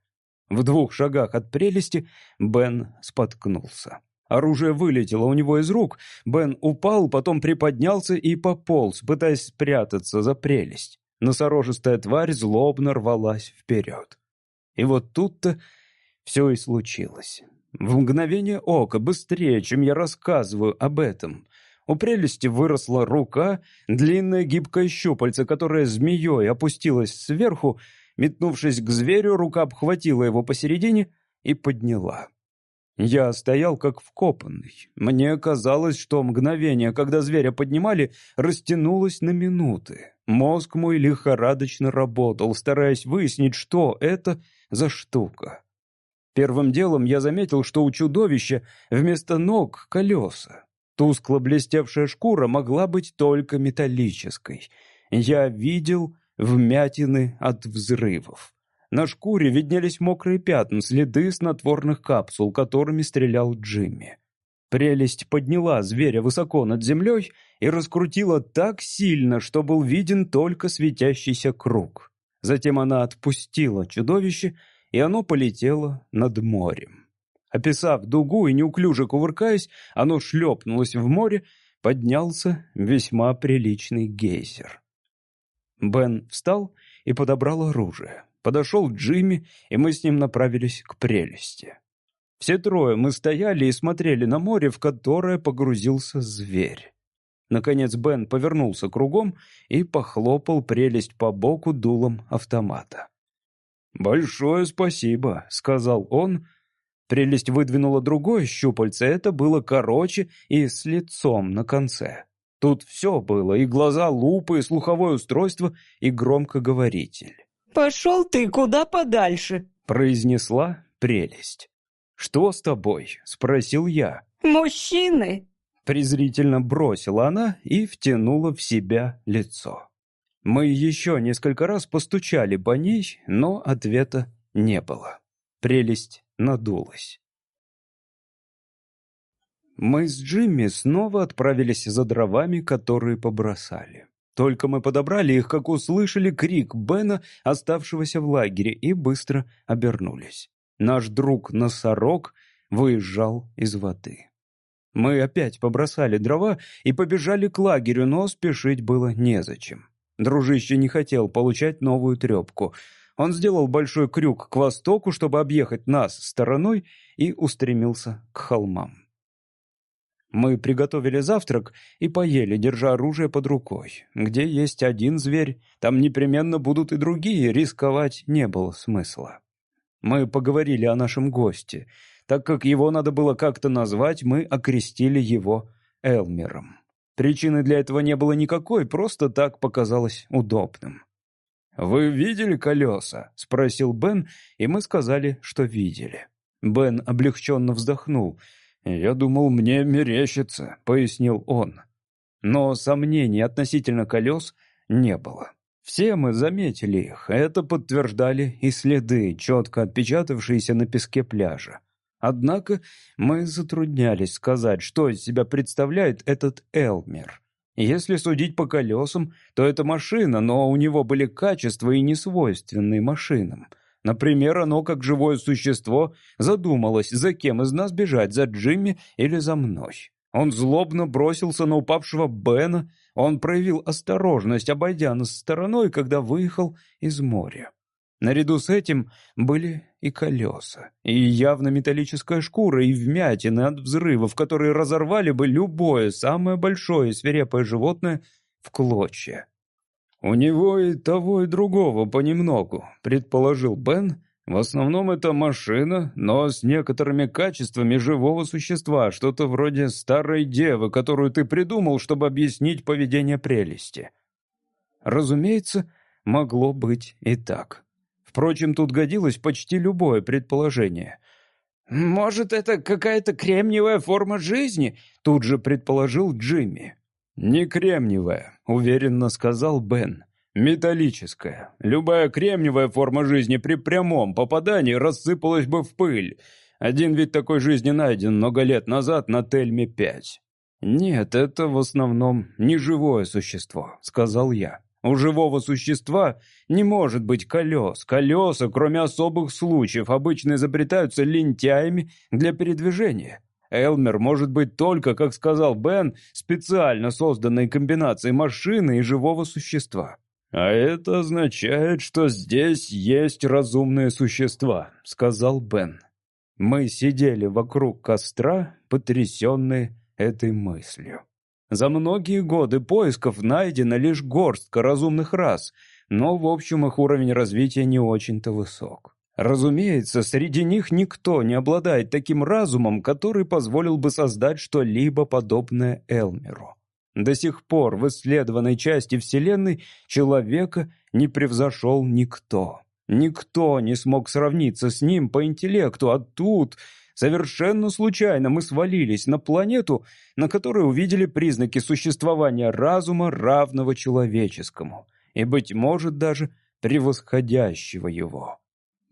A: В двух шагах от прелести Бен споткнулся. Оружие вылетело у него из рук. Бен упал, потом приподнялся и пополз, пытаясь спрятаться за прелесть. Носорожистая тварь злобно рвалась вперед. И вот тут-то все и случилось. В мгновение ока, быстрее, чем я рассказываю об этом. У прелести выросла рука, длинное гибкое щупальце, которое змеей опустилось сверху, метнувшись к зверю, рука обхватила его посередине и подняла. Я стоял как вкопанный. Мне казалось, что мгновение, когда зверя поднимали, растянулось на минуты. Мозг мой лихорадочно работал, стараясь выяснить, что это за штука. Первым делом я заметил, что у чудовища вместо ног колеса. Тускло блестевшая шкура могла быть только металлической. Я видел вмятины от взрывов. На шкуре виднелись мокрые пятна, следы снотворных капсул, которыми стрелял Джимми. Прелесть подняла зверя высоко над землей и раскрутила так сильно, что был виден только светящийся круг. Затем она отпустила чудовище, и оно полетело над морем. Описав дугу и неуклюже кувыркаясь, оно шлепнулось в море, поднялся весьма приличный гейзер. Бен встал и подобрал оружие. Подошел Джимми, и мы с ним направились к прелести. Все трое мы стояли и смотрели на море, в которое погрузился зверь. Наконец Бен повернулся кругом и похлопал прелесть по боку дулом автомата. «Большое спасибо», — сказал он. Прелесть выдвинула другое щупальце, это было короче и с лицом на конце. Тут все было, и глаза, лупы, и слуховое устройство, и громкоговоритель.
B: «Пошел ты куда подальше», —
A: произнесла прелесть. «Что с тобой?» — спросил я.
B: «Мужчины!»
A: Презрительно бросила она и втянула в себя лицо. Мы еще несколько раз постучали по ней, но ответа не было. Прелесть надулась. Мы с Джимми снова отправились за дровами, которые побросали. Только мы подобрали их, как услышали крик Бена, оставшегося в лагере, и быстро обернулись. Наш друг-носорог выезжал из воды. Мы опять побросали дрова и побежали к лагерю, но спешить было незачем. Дружище не хотел получать новую трепку. Он сделал большой крюк к востоку, чтобы объехать нас стороной, и устремился к холмам. Мы приготовили завтрак и поели, держа оружие под рукой. Где есть один зверь, там непременно будут и другие, рисковать не было смысла. Мы поговорили о нашем госте. Так как его надо было как-то назвать, мы окрестили его Элмером. Причины для этого не было никакой, просто так показалось удобным. «Вы видели колеса?» — спросил Бен, и мы сказали, что видели. Бен облегченно вздохнул — «Я думал, мне мерещится», — пояснил он. Но сомнений относительно колес не было. Все мы заметили их, это подтверждали и следы, четко отпечатавшиеся на песке пляжа. Однако мы затруднялись сказать, что из себя представляет этот Элмер. Если судить по колесам, то это машина, но у него были качества и несвойственные машинам — Например, оно, как живое существо, задумалось, за кем из нас бежать, за Джимми или за мной. Он злобно бросился на упавшего Бена, он проявил осторожность, обойдя нас стороной, когда выехал из моря. Наряду с этим были и колеса, и явно металлическая шкура, и вмятины от взрывов, которые разорвали бы любое самое большое и свирепое животное в клочья. «У него и того, и другого понемногу», — предположил Бен. «В основном это машина, но с некоторыми качествами живого существа, что-то вроде старой девы, которую ты придумал, чтобы объяснить поведение прелести». Разумеется, могло быть и так. Впрочем, тут годилось почти любое предположение. «Может, это какая-то кремниевая форма жизни?» — тут же предположил Джимми. «Не кремниевая», — уверенно сказал Бен. «Металлическая. Любая кремниевая форма жизни при прямом попадании рассыпалась бы в пыль. Один вид такой жизни найден много лет назад на Тельме-5». «Нет, это в основном не живое существо», — сказал я. «У живого существа не может быть колес. Колеса, кроме особых случаев, обычно изобретаются лентяями для передвижения». Элмер может быть только, как сказал Бен, специально созданной комбинацией машины и живого существа. «А это означает, что здесь есть разумные существа», — сказал Бен. Мы сидели вокруг костра, потрясенные этой мыслью. За многие годы поисков найдена лишь горстка разумных рас, но, в общем, их уровень развития не очень-то высок. Разумеется, среди них никто не обладает таким разумом, который позволил бы создать что-либо подобное Элмеру. До сих пор в исследованной части Вселенной человека не превзошел никто. Никто не смог сравниться с ним по интеллекту, а тут совершенно случайно мы свалились на планету, на которой увидели признаки существования разума, равного человеческому, и, быть может, даже превосходящего его.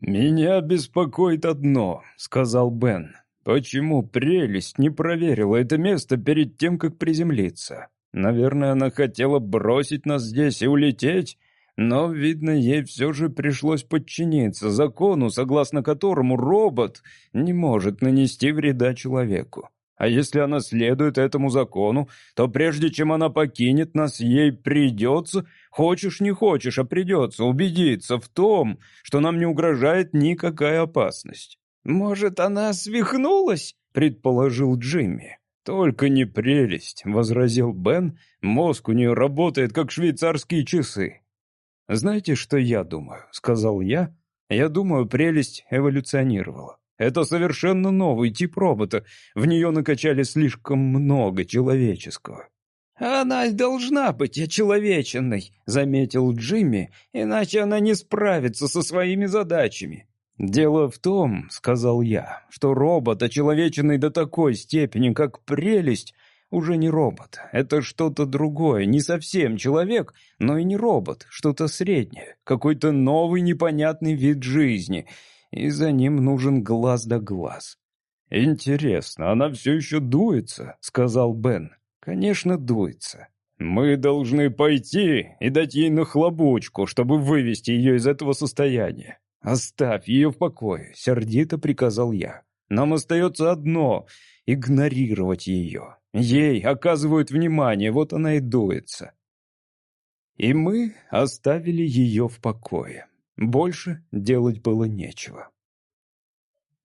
A: «Меня беспокоит одно», — сказал Бен. Почему прелесть не проверила это место перед тем, как приземлиться? Наверное, она хотела бросить нас здесь и улететь, но, видно, ей все же пришлось подчиниться закону, согласно которому робот не может нанести вреда человеку. А если она следует этому закону, то прежде чем она покинет нас, ей придется, хочешь не хочешь, а придется убедиться в том, что нам не угрожает никакая опасность. «Может, она свихнулась?» — предположил Джимми. «Только не прелесть», — возразил Бен. «Мозг у нее работает, как швейцарские часы». «Знаете, что я думаю?» — сказал я. «Я думаю, прелесть эволюционировала. Это совершенно новый тип робота. В нее накачали слишком много человеческого». «Она должна быть очеловеченной», — заметил Джимми, «иначе она не справится со своими задачами». «Дело в том, — сказал я, — что робот, очеловеченный до такой степени, как прелесть, уже не робот. Это что-то другое, не совсем человек, но и не робот, что-то среднее, какой-то новый непонятный вид жизни, и за ним нужен глаз да глаз. «Интересно, она все еще дуется?» — сказал Бен. «Конечно, дуется. Мы должны пойти и дать ей нахлобучку, чтобы вывести ее из этого состояния. Оставь ее в покое», — сердито приказал я. «Нам остается одно — игнорировать ее. Ей оказывают внимание, вот она и дуется». И мы оставили ее в покое. Больше делать было нечего.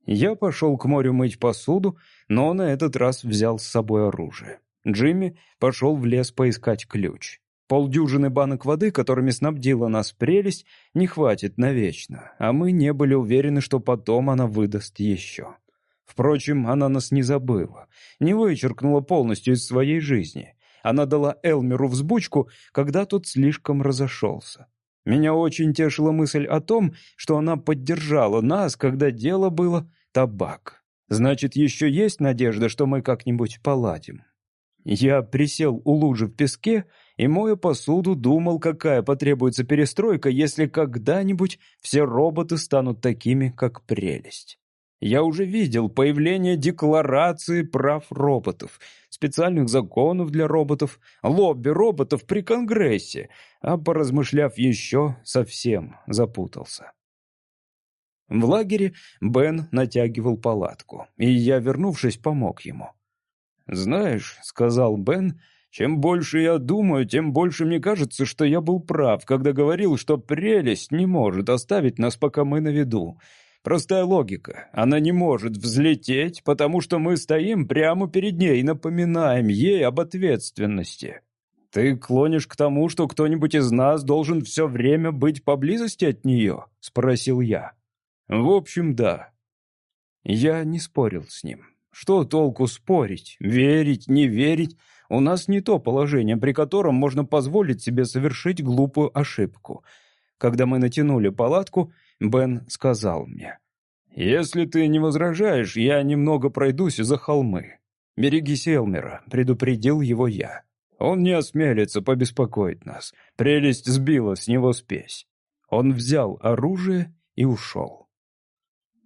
A: Я пошел к морю мыть посуду, но на этот раз взял с собой оружие. Джимми пошел в лес поискать ключ. Полдюжины банок воды, которыми снабдила нас прелесть, не хватит навечно, а мы не были уверены, что потом она выдаст еще. Впрочем, она нас не забыла, не вычеркнула полностью из своей жизни. Она дала Элмеру взбучку, когда тот слишком разошелся. Меня очень тешила мысль о том, что она поддержала нас, когда дело было табак. Значит, еще есть надежда, что мы как-нибудь поладим. Я присел у лужи в песке и, моя посуду, думал, какая потребуется перестройка, если когда-нибудь все роботы станут такими, как прелесть. Я уже видел появление декларации прав роботов, специальных законов для роботов, лобби роботов при Конгрессе, а поразмышляв еще, совсем запутался. В лагере Бен натягивал палатку, и я, вернувшись, помог ему. «Знаешь», — сказал Бен, — «чем больше я думаю, тем больше мне кажется, что я был прав, когда говорил, что прелесть не может оставить нас, пока мы на виду. Простая логика. Она не может взлететь, потому что мы стоим прямо перед ней и напоминаем ей об ответственности. Ты клонишь к тому, что кто-нибудь из нас должен все время быть поблизости от нее?» — спросил я. «В общем, да». Я не спорил с ним. Что толку спорить? Верить, не верить? У нас не то положение, при котором можно позволить себе совершить глупую ошибку. Когда мы натянули палатку, Бен сказал мне. «Если ты не возражаешь, я немного пройдусь за холмы. Берегись Элмера», — предупредил его я. «Он не осмелится побеспокоить нас. Прелесть сбила с него спесь». Он взял оружие и ушел.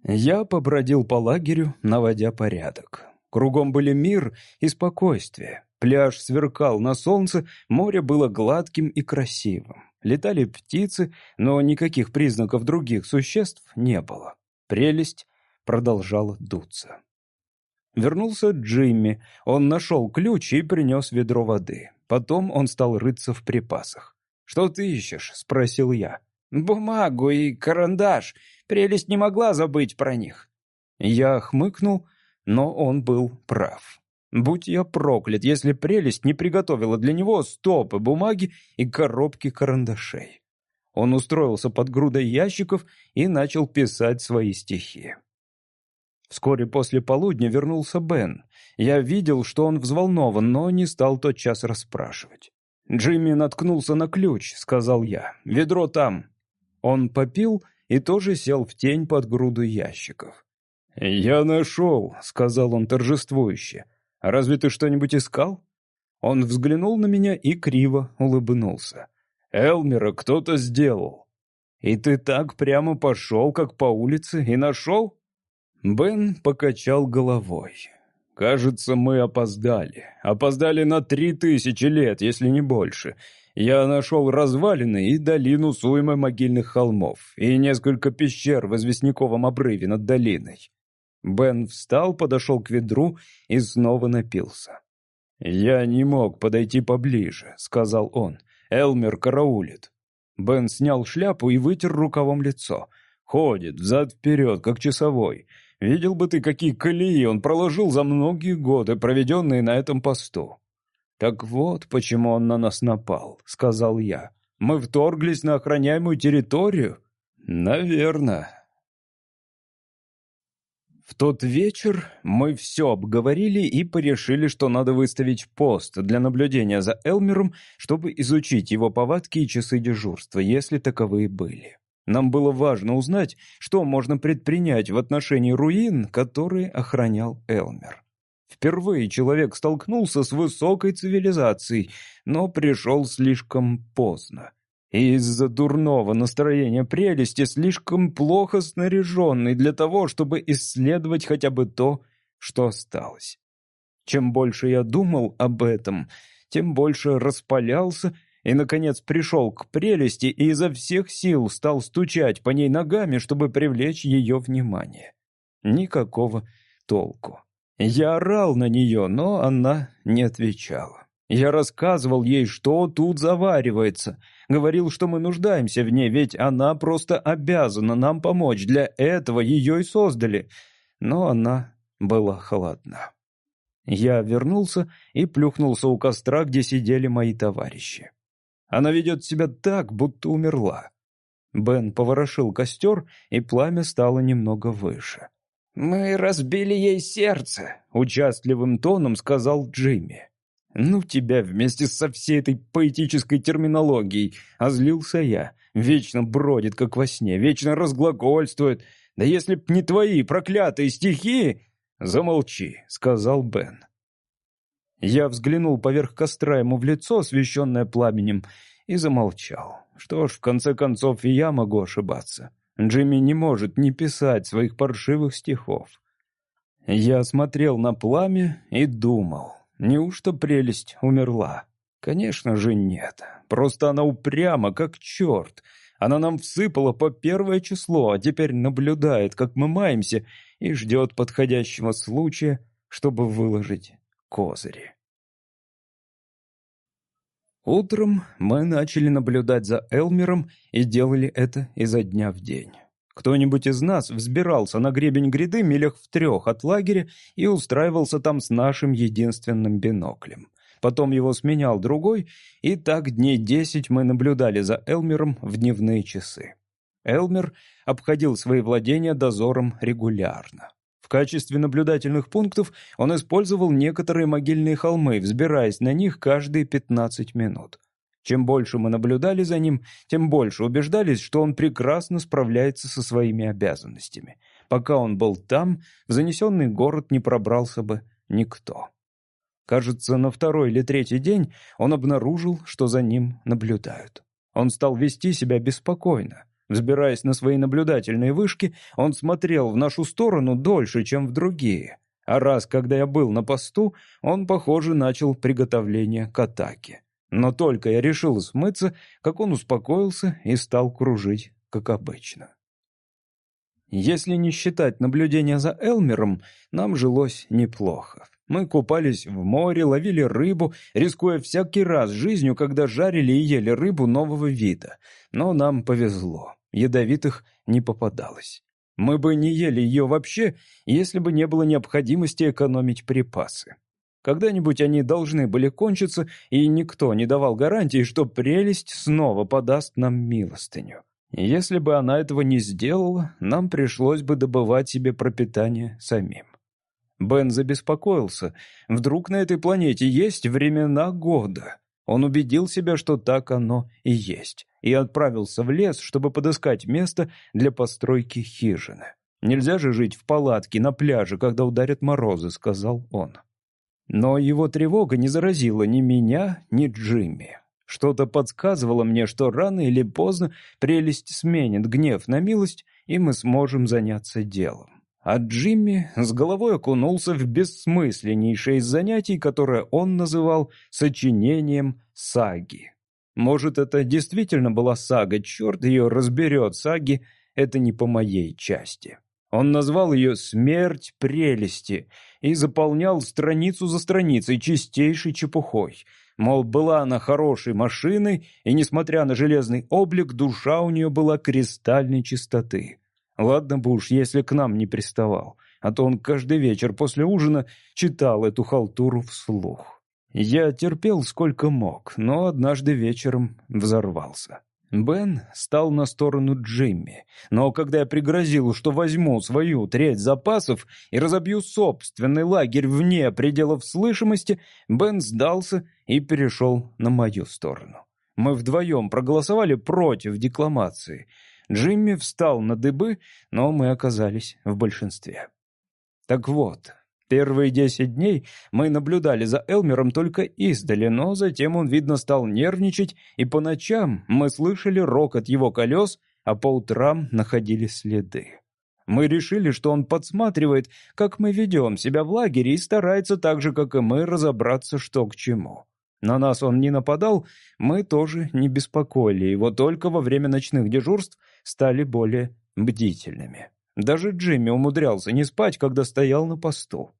A: Я побродил по лагерю, наводя порядок. Кругом были мир и спокойствие. Пляж сверкал на солнце, море было гладким и красивым. Летали птицы, но никаких признаков других существ не было. Прелесть продолжала дуться. Вернулся Джимми. Он нашел ключ и принес ведро воды. Потом он стал рыться в припасах. «Что ты ищешь?» — спросил я. «Бумагу и карандаш. Прелесть не могла забыть про них». Я хмыкнул, но он был прав. Будь я проклят, если прелесть не приготовила для него стопы бумаги и коробки карандашей. Он устроился под грудой ящиков и начал писать свои стихи. Вскоре после полудня вернулся Бен. Я видел, что он взволнован, но не стал тотчас расспрашивать. «Джимми наткнулся на ключ», — сказал я. «Ведро там». Он попил и тоже сел в тень под груду ящиков. «Я нашел», — сказал он торжествующе. «Разве ты что-нибудь искал?» Он взглянул на меня и криво улыбнулся. Элмера кто-то сделал. И ты так прямо пошел, как по улице, и нашел?» Бен покачал головой. «Кажется, мы опоздали. Опоздали на три тысячи лет, если не больше. Я нашел развалины и долину с уймой могильных холмов, и несколько пещер в известняковом обрыве над долиной». Бен встал, подошел к ведру и снова напился. «Я не мог подойти поближе», — сказал он. Элмер караулит. Бен снял шляпу и вытер рукавом лицо. Ходит взад-вперед, как часовой. Видел бы ты, какие колеи он проложил за многие годы, проведенные на этом посту. «Так вот, почему он на нас напал», — сказал я. «Мы вторглись на охраняемую территорию?» «Наверное. В тот вечер мы все обговорили и порешили, что надо выставить пост для наблюдения за Элмером, чтобы изучить его повадки и часы дежурства, если таковые были. Нам было важно узнать, что можно предпринять в отношении руин, которые охранял Элмер. Впервые человек столкнулся с высокой цивилизацией, но пришел слишком поздно. Из-за дурного настроения прелести слишком плохо снаряженный для того, чтобы исследовать хотя бы то, что осталось. Чем больше я думал об этом, тем больше распалялся и, наконец, пришел к прелести и изо всех сил стал стучать по ней ногами, чтобы привлечь ее внимание. Никакого толку. Я орал на нее, но она не отвечала. Я рассказывал ей, что тут заваривается. Говорил, что мы нуждаемся в ней, ведь она просто обязана нам помочь. Для этого ее и создали. Но она была холодна. Я вернулся и плюхнулся у костра, где сидели мои товарищи. Она ведет себя так, будто умерла. Бен поворошил костер, и пламя стало немного выше.
C: «Мы разбили ей сердце», — участливым тоном сказал Джимми.
A: «Ну тебя вместе со всей этой поэтической терминологией!» — озлился я. «Вечно бродит, как во сне, вечно разглагольствует. Да если б не твои проклятые стихи...» «Замолчи», — сказал Бен. Я взглянул поверх костра ему в лицо, освещенное пламенем, и замолчал. Что ж, в конце концов, и я могу ошибаться. Джимми не может не писать своих паршивых стихов. Я смотрел на пламя и думал, неужто прелесть умерла? Конечно же нет. Просто она упряма, как черт. Она нам всыпала по первое число, а теперь наблюдает, как мы маемся, и ждет подходящего случая, чтобы выложить козыри. Утром мы начали наблюдать за Элмером и делали это изо дня в день. Кто-нибудь из нас взбирался на гребень гряды милях в трех от лагеря и устраивался там с нашим единственным биноклем. Потом его сменял другой, и так дней десять мы наблюдали за Элмером в дневные часы. Элмер обходил свои владения дозором регулярно. Качестве наблюдательных пунктов он использовал некоторые могильные холмы, взбираясь на них каждые 15 минут. Чем больше мы наблюдали за ним, тем больше убеждались, что он прекрасно справляется со своими обязанностями. Пока он был там, в занесенный город не пробрался бы никто. Кажется, на второй или третий день он обнаружил, что за ним наблюдают. Он стал вести себя беспокойно. Взбираясь на свои наблюдательные вышки, он смотрел в нашу сторону дольше, чем в другие. А раз, когда я был на посту, он, похоже, начал приготовление к атаке. Но только я решил смыться, как он успокоился и стал кружить, как обычно. Если не считать наблюдения за Элмером, нам жилось неплохо. Мы купались в море, ловили рыбу, рискуя всякий раз жизнью, когда жарили и ели рыбу нового вида. Но нам повезло. Ядовитых не попадалось. Мы бы не ели ее вообще, если бы не было необходимости экономить припасы. Когда-нибудь они должны были кончиться, и никто не давал гарантии, что прелесть снова подаст нам милостыню. Если бы она этого не сделала, нам пришлось бы добывать себе пропитание самим. Бен забеспокоился. Вдруг на этой планете есть времена года? Он убедил себя, что так оно и есть, и отправился в лес, чтобы подыскать место для постройки хижины. «Нельзя же жить в палатке на пляже, когда ударят морозы», — сказал он. Но его тревога не заразила ни меня, ни Джимми. Что-то подсказывало мне, что рано или поздно прелесть сменит гнев на милость, и мы сможем заняться делом. А Джимми с головой окунулся в бессмысленнейшее из занятий, которое он называл сочинением саги. Может, это действительно была сага, черт ее разберет, саги — это не по моей части. Он назвал ее «Смерть прелести» и заполнял страницу за страницей чистейшей чепухой. Мол, была она хорошей машиной, и, несмотря на железный облик, душа у нее была кристальной чистоты. Ладно бы уж, если к нам не приставал, а то он каждый вечер после ужина читал эту халтуру вслух. Я терпел сколько мог, но однажды вечером взорвался. Бен стал на сторону Джимми, но когда я пригрозил, что возьму свою треть запасов и разобью собственный лагерь вне пределов слышимости, Бен сдался и перешел на мою сторону. Мы вдвоем проголосовали против декламации — Джимми встал на дыбы, но мы оказались в большинстве. Так вот, Первые десять дней мы наблюдали за Элмером только издали, но затем он, видно, стал нервничать, и по ночам мы слышали рокот его колес, а по утрам находили следы. Мы решили, что он подсматривает, как мы ведем себя в лагере, и старается так же, как и мы, разобраться, что к чему. На нас он не нападал, мы тоже не беспокоили его, только во время ночных дежурств стали более бдительными. Даже Джимми умудрялся не спать, когда стоял на посту.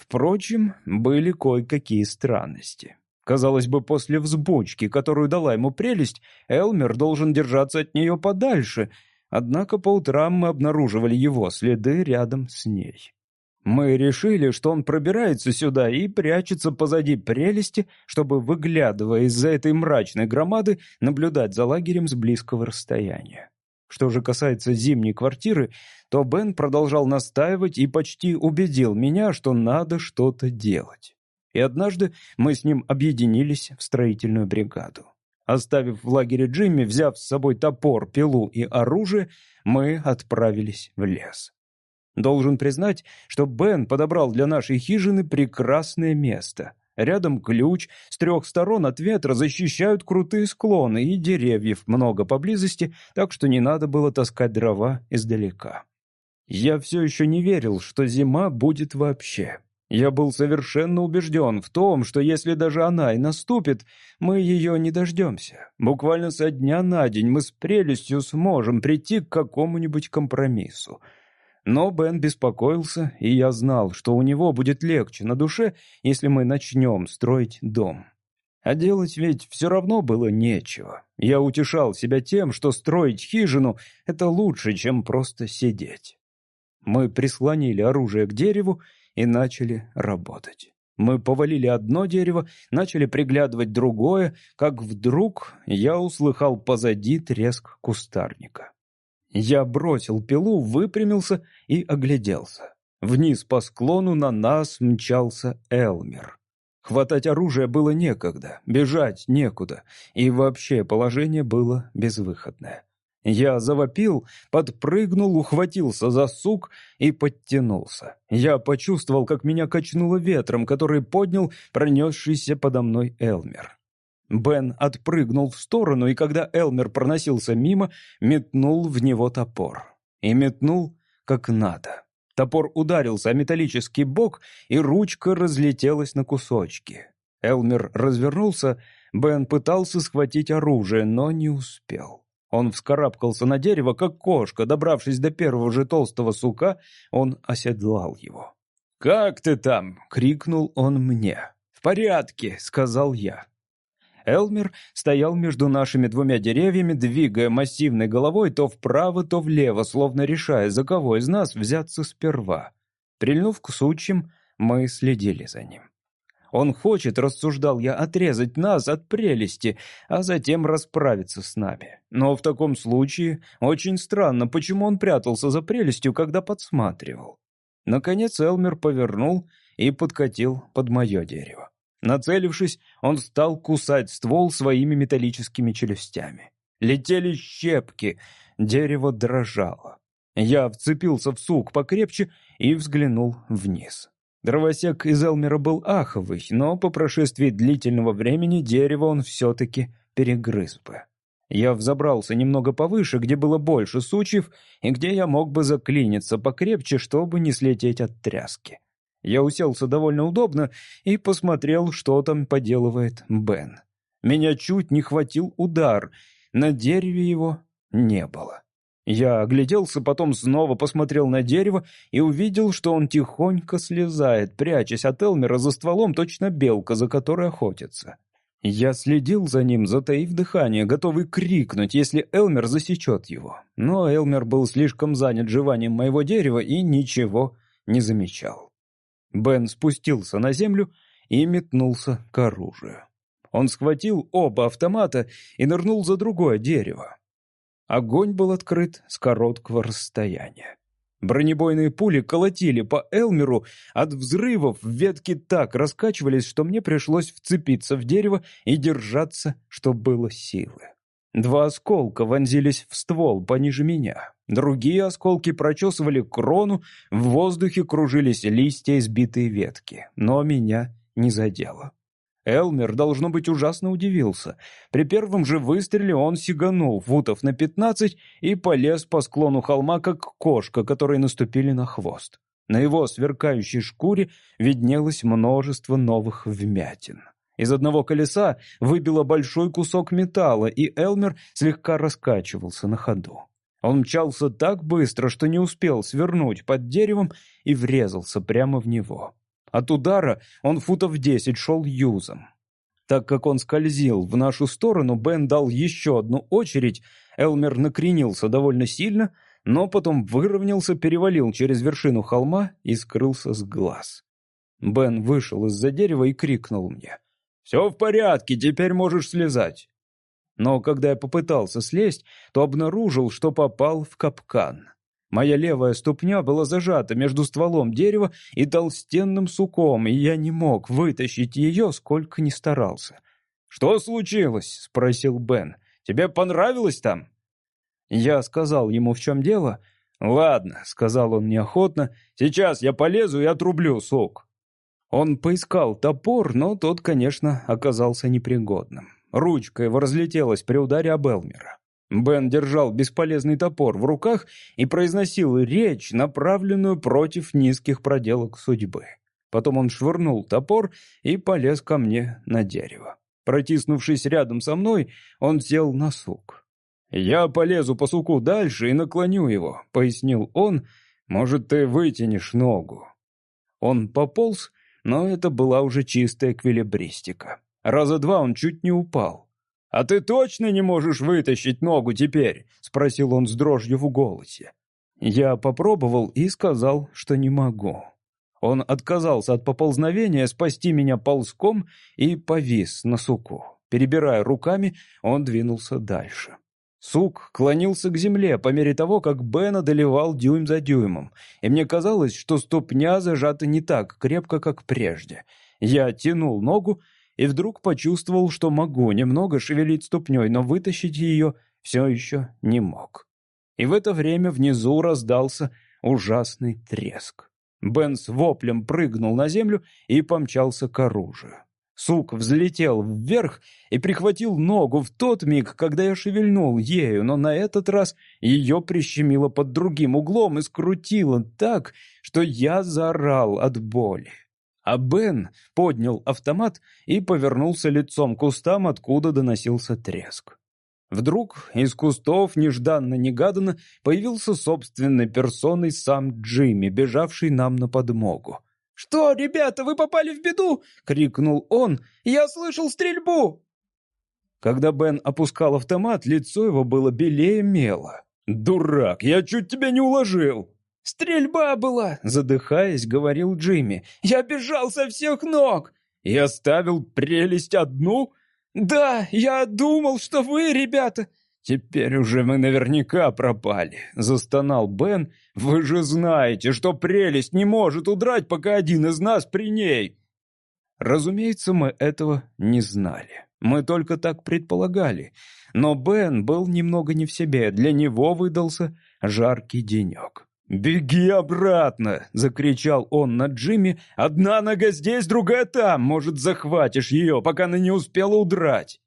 A: Впрочем, были кое-какие странности. Казалось бы, после взбучки, которую дала ему прелесть, Элмер должен держаться от нее подальше, однако по утрам мы обнаруживали его следы рядом с ней. Мы решили, что он пробирается сюда и прячется позади прелести, чтобы, выглядывая из-за этой мрачной громады, наблюдать за лагерем с близкого расстояния. Что же касается зимней квартиры, то Бен продолжал настаивать и почти убедил меня, что надо что-то делать. И однажды мы с ним объединились в строительную бригаду. Оставив в лагере Джимми, взяв с собой топор, пилу и оружие, мы отправились в лес. Должен признать, что Бен подобрал для нашей хижины прекрасное место. Рядом ключ, с трех сторон от ветра защищают крутые склоны и деревьев много поблизости, так что не надо было таскать дрова издалека. Я все еще не верил, что зима будет вообще. Я был совершенно убежден в том, что если даже она и наступит, мы ее не дождемся. Буквально со дня на день мы с прелестью сможем прийти к какому-нибудь компромиссу — но Бен беспокоился, и я знал, что у него будет легче на душе, если мы начнем строить дом. А делать ведь все равно было нечего. Я утешал себя тем, что строить хижину — это лучше, чем просто сидеть. Мы прислонили оружие к дереву и начали работать. Мы повалили одно дерево, начали приглядывать другое, как вдруг я услыхал позади треск кустарника. Я бросил пилу, выпрямился и огляделся. Вниз по склону на нас мчался Элмер. Хватать оружие было некогда, бежать некуда, и вообще положение было безвыходное. Я завопил, подпрыгнул, ухватился за сук и подтянулся. Я почувствовал, как меня качнуло ветром, который поднял пронесшийся подо мной Элмер. Бен отпрыгнул в сторону, и когда Элмер проносился мимо, метнул в него топор. И метнул как надо. Топор ударился о металлический бок, и ручка разлетелась на кусочки. Элмер развернулся, Бен пытался схватить оружие, но не успел. Он вскарабкался на дерево, как кошка. Добравшись до первого же толстого сука, он оседлал его. «Как ты там?» — крикнул он мне. «В порядке», — сказал я. Элмер стоял между нашими двумя деревьями, двигая массивной головой то вправо, то влево, словно решая, за кого из нас взяться сперва. Прильнув к сучьям, мы следили за ним. Он хочет, рассуждал я, отрезать нас от прелести, а затем расправиться с нами. Но в таком случае очень странно, почему он прятался за прелестью, когда подсматривал. Наконец Элмер повернул и подкатил под мое дерево. Нацелившись, он стал кусать ствол своими металлическими челюстями. Летели щепки, дерево дрожало. Я вцепился в сук покрепче и взглянул вниз. Дровосек из Элмера был аховый, но по прошествии длительного времени дерево он все-таки перегрыз бы. Я взобрался немного повыше, где было больше сучьев, и где я мог бы заклиниться покрепче, чтобы не слететь от тряски. Я уселся довольно удобно и посмотрел, что там поделывает Бен. Меня чуть не хватил удар. На дереве его не было. Я огляделся, потом снова посмотрел на дерево и увидел, что он тихонько слезает, прячась от Элмера за стволом, точно белка, за которой охотится. Я следил за ним, затаив дыхание, готовый крикнуть, если Элмер засечет его. Но Элмер был слишком занят жеванием моего дерева и ничего не замечал. Бен спустился на землю и метнулся к оружию. Он схватил оба автомата и нырнул за другое дерево. Огонь был открыт с короткого расстояния. Бронебойные пули колотили по Элмеру, от взрывов ветки так раскачивались, что мне пришлось вцепиться в дерево и держаться, что было силы. Два осколка вонзились в ствол пониже меня. Другие осколки прочесывали крону, в воздухе кружились листья и сбитые ветки, но меня не задело. Элмер, должно быть, ужасно удивился. При первом же выстреле он сиганул футов на пятнадцать и полез по склону холма, как кошка, которой наступили на хвост. На его сверкающей шкуре виднелось множество новых вмятин. Из одного колеса выбило большой кусок металла, и Элмер слегка раскачивался на ходу. Он мчался так быстро, что не успел свернуть под деревом и врезался прямо в него. От удара он футов десять шел юзом. Так как он скользил в нашу сторону, Бен дал еще одну очередь. Элмер накренился довольно сильно, но потом выровнялся, перевалил через вершину холма и скрылся с глаз. Бен вышел из-за дерева и крикнул мне. «Все в порядке, теперь можешь слезать». Но когда я попытался слезть, то обнаружил, что попал в капкан. Моя левая ступня была зажата между стволом дерева и толстенным суком, и я не мог вытащить ее, сколько ни старался. «Что случилось?» — спросил Бен. «Тебе понравилось там?» Я сказал ему, в чем дело. «Ладно», — сказал он неохотно, — «сейчас я полезу и отрублю сук». Он поискал топор, но тот, конечно, оказался непригодным. Ручка его разлетелась при ударе об Элмера. Бен держал бесполезный топор в руках и произносил речь, направленную против низких проделок судьбы. Потом он швырнул топор и полез ко мне на дерево. Протиснувшись рядом со мной, он сел на сук. «Я полезу по суку дальше и наклоню его», — пояснил он. «Может, ты вытянешь ногу». Он пополз, но это была уже чистая эквилибристика. Раза два он чуть не упал. «А ты точно не можешь вытащить ногу теперь?» — спросил он с дрожью в голосе. Я попробовал и сказал, что не могу. Он отказался от поползновения спасти меня ползком и повис на суку. Перебирая руками, он двинулся дальше. Сук клонился к земле по мере того, как Бен одолевал дюйм за дюймом, и мне казалось, что ступня зажата не так крепко, как прежде. Я тянул ногу, и вдруг почувствовал, что могу немного шевелить ступней, но вытащить ее все еще не мог. И в это время внизу раздался ужасный треск. Бен с воплем прыгнул на землю и помчался к оружию. Сук взлетел вверх и прихватил ногу в тот миг, когда я шевельнул ею, но на этот раз ее прищемило под другим углом и скрутило так, что я заорал от боли. А Бен поднял автомат и повернулся лицом к кустам, откуда доносился треск. Вдруг из кустов нежданно-негаданно появился собственной персоной сам Джимми, бежавший нам на подмогу. «Что, ребята, вы попали в беду?» — крикнул он. «Я слышал стрельбу!» Когда Бен опускал автомат, лицо его было белее мела. «Дурак, я чуть тебя не уложил!» «Стрельба была!» — задыхаясь, говорил Джимми. «Я бежал со всех ног!» «И оставил прелесть одну?» «Да, я думал, что вы, ребята...» «Теперь уже мы наверняка пропали», — застонал Бен. «Вы же знаете, что прелесть не может удрать, пока один из нас при ней». Разумеется, мы этого не знали. Мы только так предполагали. Но Бен был немного не в себе. Для него выдался жаркий денек. «Беги обратно!» — закричал он на Джимми. «Одна нога здесь, другая там. Может, захватишь ее, пока она не успела удрать».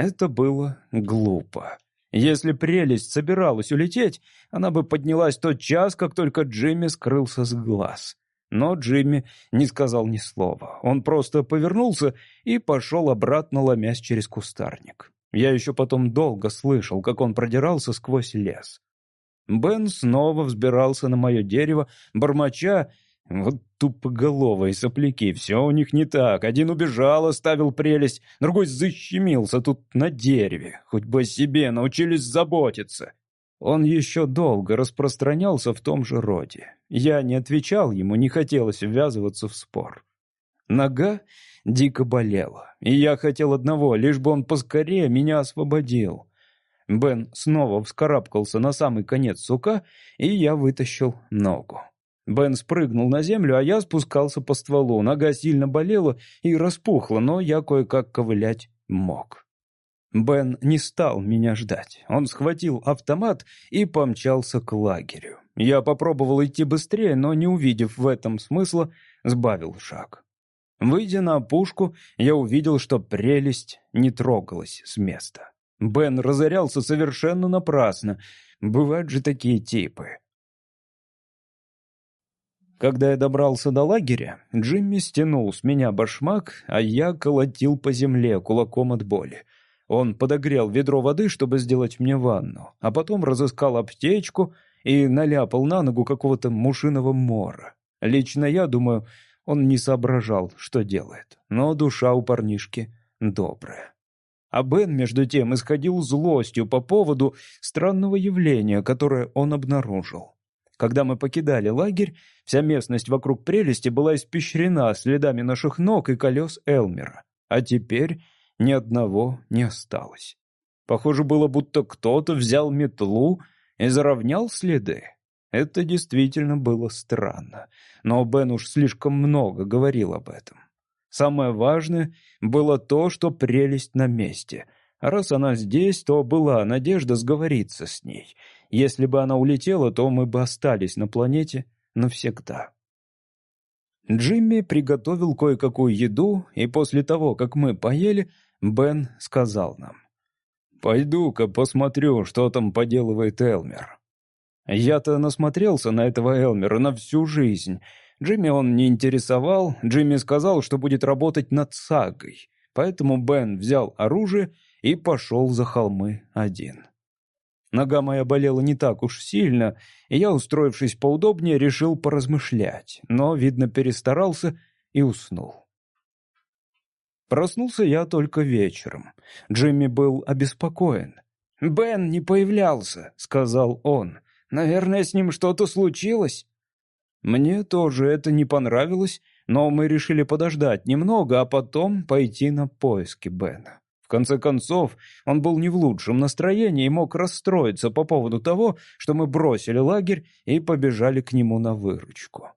A: Это было глупо. Если прелесть собиралась улететь, она бы поднялась тот час, как только Джимми скрылся с глаз. Но Джимми не сказал ни слова. Он просто повернулся и пошел обратно, ломясь через кустарник. Я еще потом долго слышал, как он продирался сквозь лес. Бен снова взбирался на мое дерево, бормоча вот тупоголовые сопляки, все у них не так. Один убежал, оставил прелесть, другой защемился тут на дереве. Хоть бы о себе научились заботиться. Он еще долго распространялся в том же роде. Я не отвечал ему, не хотелось ввязываться в спор. Нога дико болела, и я хотел одного, лишь бы он поскорее меня освободил. Бен снова вскарабкался на самый конец сука, и я вытащил ногу. Бен спрыгнул на землю, а я спускался по стволу. Нога сильно болела и распухла, но я кое-как ковылять мог. Бен не стал меня ждать. Он схватил автомат и помчался к лагерю. Я попробовал идти быстрее, но, не увидев в этом смысла, сбавил шаг. Выйдя на опушку, я увидел, что прелесть не трогалась с места. Бен разорялся совершенно напрасно. Бывают же такие типы. Когда я добрался до лагеря, Джимми стянул с меня башмак, а я колотил по земле кулаком от боли. Он подогрел ведро воды, чтобы сделать мне ванну, а потом разыскал аптечку и наляпал на ногу какого-то мушиного мора. Лично я думаю, он не соображал, что делает, но душа у парнишки добрая. А Бен, между тем, исходил злостью по поводу странного явления, которое он обнаружил. Когда мы покидали лагерь, вся местность вокруг прелести была испещрена следами наших ног и колес Элмера. А теперь ни одного не осталось. Похоже было, будто кто-то взял метлу и заровнял следы. Это действительно было странно, но Бен уж слишком много говорил об этом. Самое важное было то, что прелесть на месте. А раз она здесь, то была надежда сговориться с ней — если бы она улетела, то мы бы остались на планете навсегда. Джимми приготовил кое-какую еду, и после того, как мы поели, Бен сказал нам. «Пойду-ка посмотрю, что там поделывает Элмер». Я-то насмотрелся на этого Элмера на всю жизнь. Джимми он не интересовал, Джимми сказал, что будет работать над сагой. Поэтому Бен взял оружие и пошел за холмы один. Нога моя болела не так уж сильно, и я, устроившись поудобнее, решил поразмышлять, но, видно, перестарался и уснул. Проснулся я только вечером. Джимми был обеспокоен. «Бен не появлялся», — сказал он. «Наверное, с ним что-то случилось». Мне тоже это не понравилось, но мы решили подождать немного, а потом пойти на поиски Бена конце концов, он был не в лучшем настроении и мог расстроиться по поводу того, что мы бросили лагерь и побежали к нему на выручку.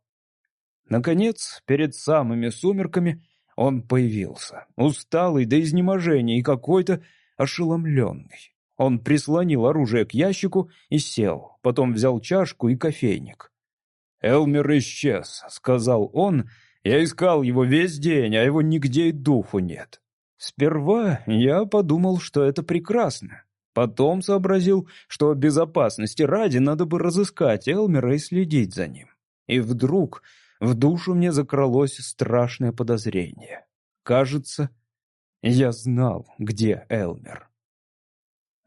A: Наконец, перед самыми сумерками он появился, усталый до изнеможения и какой-то ошеломленный. Он прислонил оружие к ящику и сел, потом взял чашку и кофейник. «Элмер исчез», — сказал он. «Я искал его весь день, а его нигде и духу нет. Сперва я подумал, что это прекрасно. Потом сообразил, что безопасности ради надо бы разыскать Элмера и следить за ним. И вдруг в душу мне закралось страшное подозрение. Кажется, я знал, где Элмер.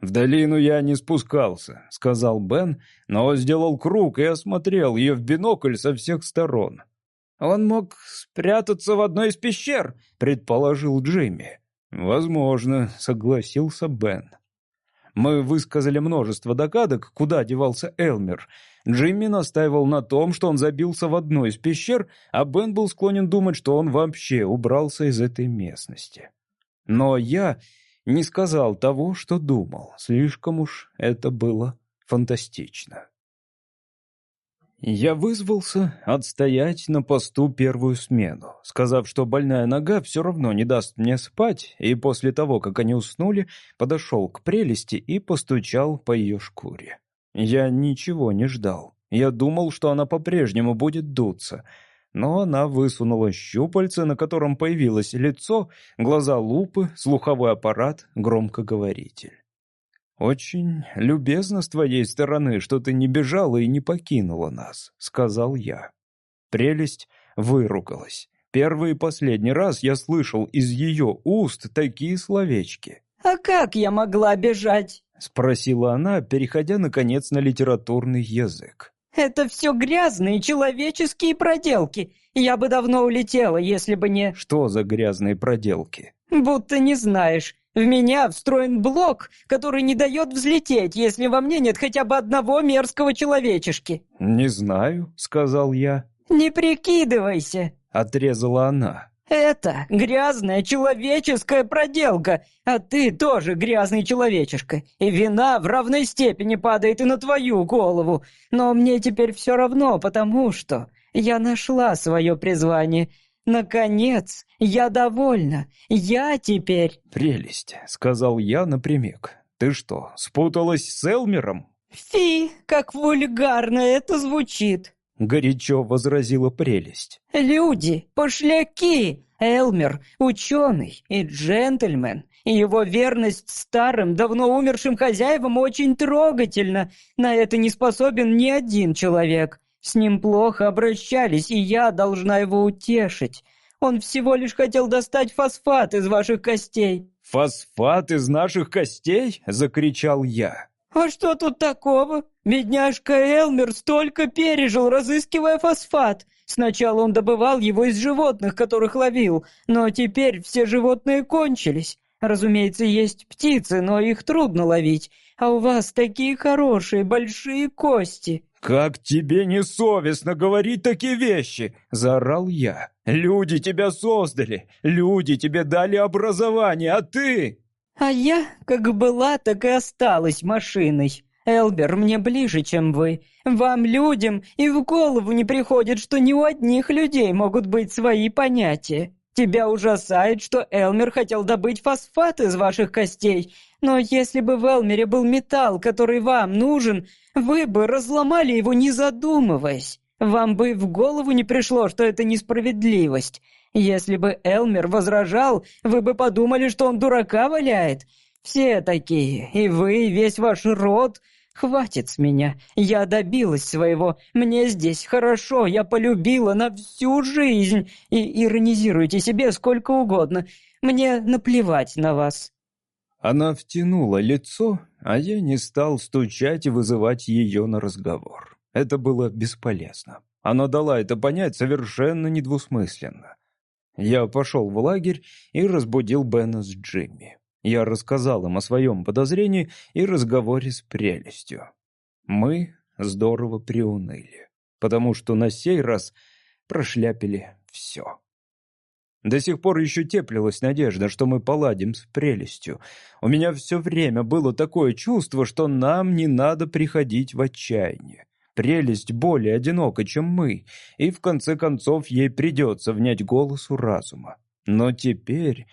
A: «В долину я не спускался», — сказал Бен, но сделал круг и осмотрел ее в бинокль со всех сторон. «Он мог спрятаться в одной из пещер», — предположил Джимми. «Возможно», — согласился Бен. Мы высказали множество догадок, куда девался Элмер. Джимми настаивал на том, что он забился в одну из пещер, а Бен был склонен думать, что он вообще убрался из этой местности. Но я не сказал того, что думал. Слишком уж это было фантастично. Я вызвался отстоять на посту первую смену, сказав, что больная нога все равно не даст мне спать, и после того, как они уснули, подошел к прелести и постучал по ее шкуре. Я ничего не ждал. Я думал, что она по-прежнему будет дуться, но она высунула щупальце, на котором появилось лицо, глаза лупы, слуховой аппарат, громкоговоритель. «Очень любезно с твоей стороны, что ты не бежала и не покинула нас», — сказал я. Прелесть выругалась. Первый и последний раз я слышал из ее уст такие словечки.
B: «А как я могла бежать?»
A: — спросила она, переходя, наконец, на литературный язык.
B: «Это все грязные человеческие проделки. Я бы давно улетела, если бы не...»
A: «Что за грязные проделки?»
B: «Будто не знаешь. В меня встроен блок, который не дает взлететь, если во мне нет хотя бы одного мерзкого человечешки».
A: «Не знаю», — сказал я.
B: «Не прикидывайся», —
A: отрезала она.
B: «Это грязная человеческая проделка, а ты тоже грязный человечишка, и вина в равной степени падает и на твою голову. Но мне теперь все равно, потому что я нашла свое призвание. Наконец, я довольна. Я теперь...»
A: «Прелесть», — сказал я напрямик. «Ты что, спуталась с Элмером?»
B: «Фи, как вульгарно это звучит!»
A: — горячо возразила прелесть.
B: «Люди, пошляки! Элмер — ученый и джентльмен, его верность старым, давно умершим хозяевам очень трогательна. На это не способен ни один человек. С ним плохо обращались, и я должна его утешить. Он всего лишь хотел достать фосфат из ваших костей».
A: «Фосфат из наших костей?» — закричал я.
B: «А что тут такого? Бедняжка Элмер столько пережил, разыскивая фосфат. Сначала он добывал его из животных, которых ловил, но теперь все животные кончились. Разумеется, есть птицы, но их трудно ловить. А у вас такие хорошие большие кости».
A: «Как тебе не совестно говорить такие вещи?» – заорал я. «Люди тебя создали, люди тебе дали образование, а ты...»
B: «А я, как была, так и осталась машиной. Элбер мне ближе, чем вы. Вам, людям, и в голову не приходит, что не у одних людей могут быть свои понятия. Тебя ужасает, что Элмер хотел добыть фосфат из ваших костей. Но если бы в Элмере был металл, который вам нужен, вы бы разломали его, не задумываясь. Вам бы в голову не пришло, что это несправедливость. Если бы Элмер возражал, вы бы подумали, что он дурака валяет. Все такие, и вы, и весь ваш род. Хватит с меня. Я добилась своего. Мне здесь хорошо. Я полюбила на всю жизнь. И иронизируйте себе сколько угодно. Мне наплевать на вас.
A: Она втянула лицо, а я не стал стучать и вызывать ее на разговор. Это было бесполезно. Она дала это понять совершенно недвусмысленно. Я пошел в лагерь и разбудил Бена с Джимми. Я рассказал им о своем подозрении и разговоре с прелестью. Мы здорово приуныли, потому что на сей раз прошляпили все. До сих пор еще теплилась надежда, что мы поладим с прелестью. У меня все время было такое чувство, что нам не надо приходить в отчаяние. Прелесть более одинока, чем мы, и в конце концов ей придется внять голосу разума. Но теперь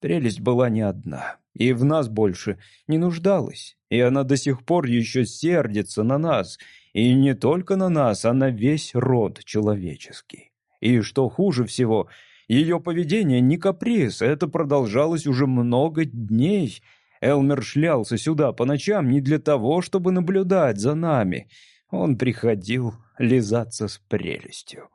A: прелесть была не одна и в нас больше не нуждалась, и она до сих пор еще сердится на нас, и не только на нас, а на весь род человеческий. И что хуже всего, ее поведение не каприз, это продолжалось уже много дней. Элмер шлялся сюда по ночам не для того, чтобы наблюдать за нами. Он приходил лизаться с прелестью.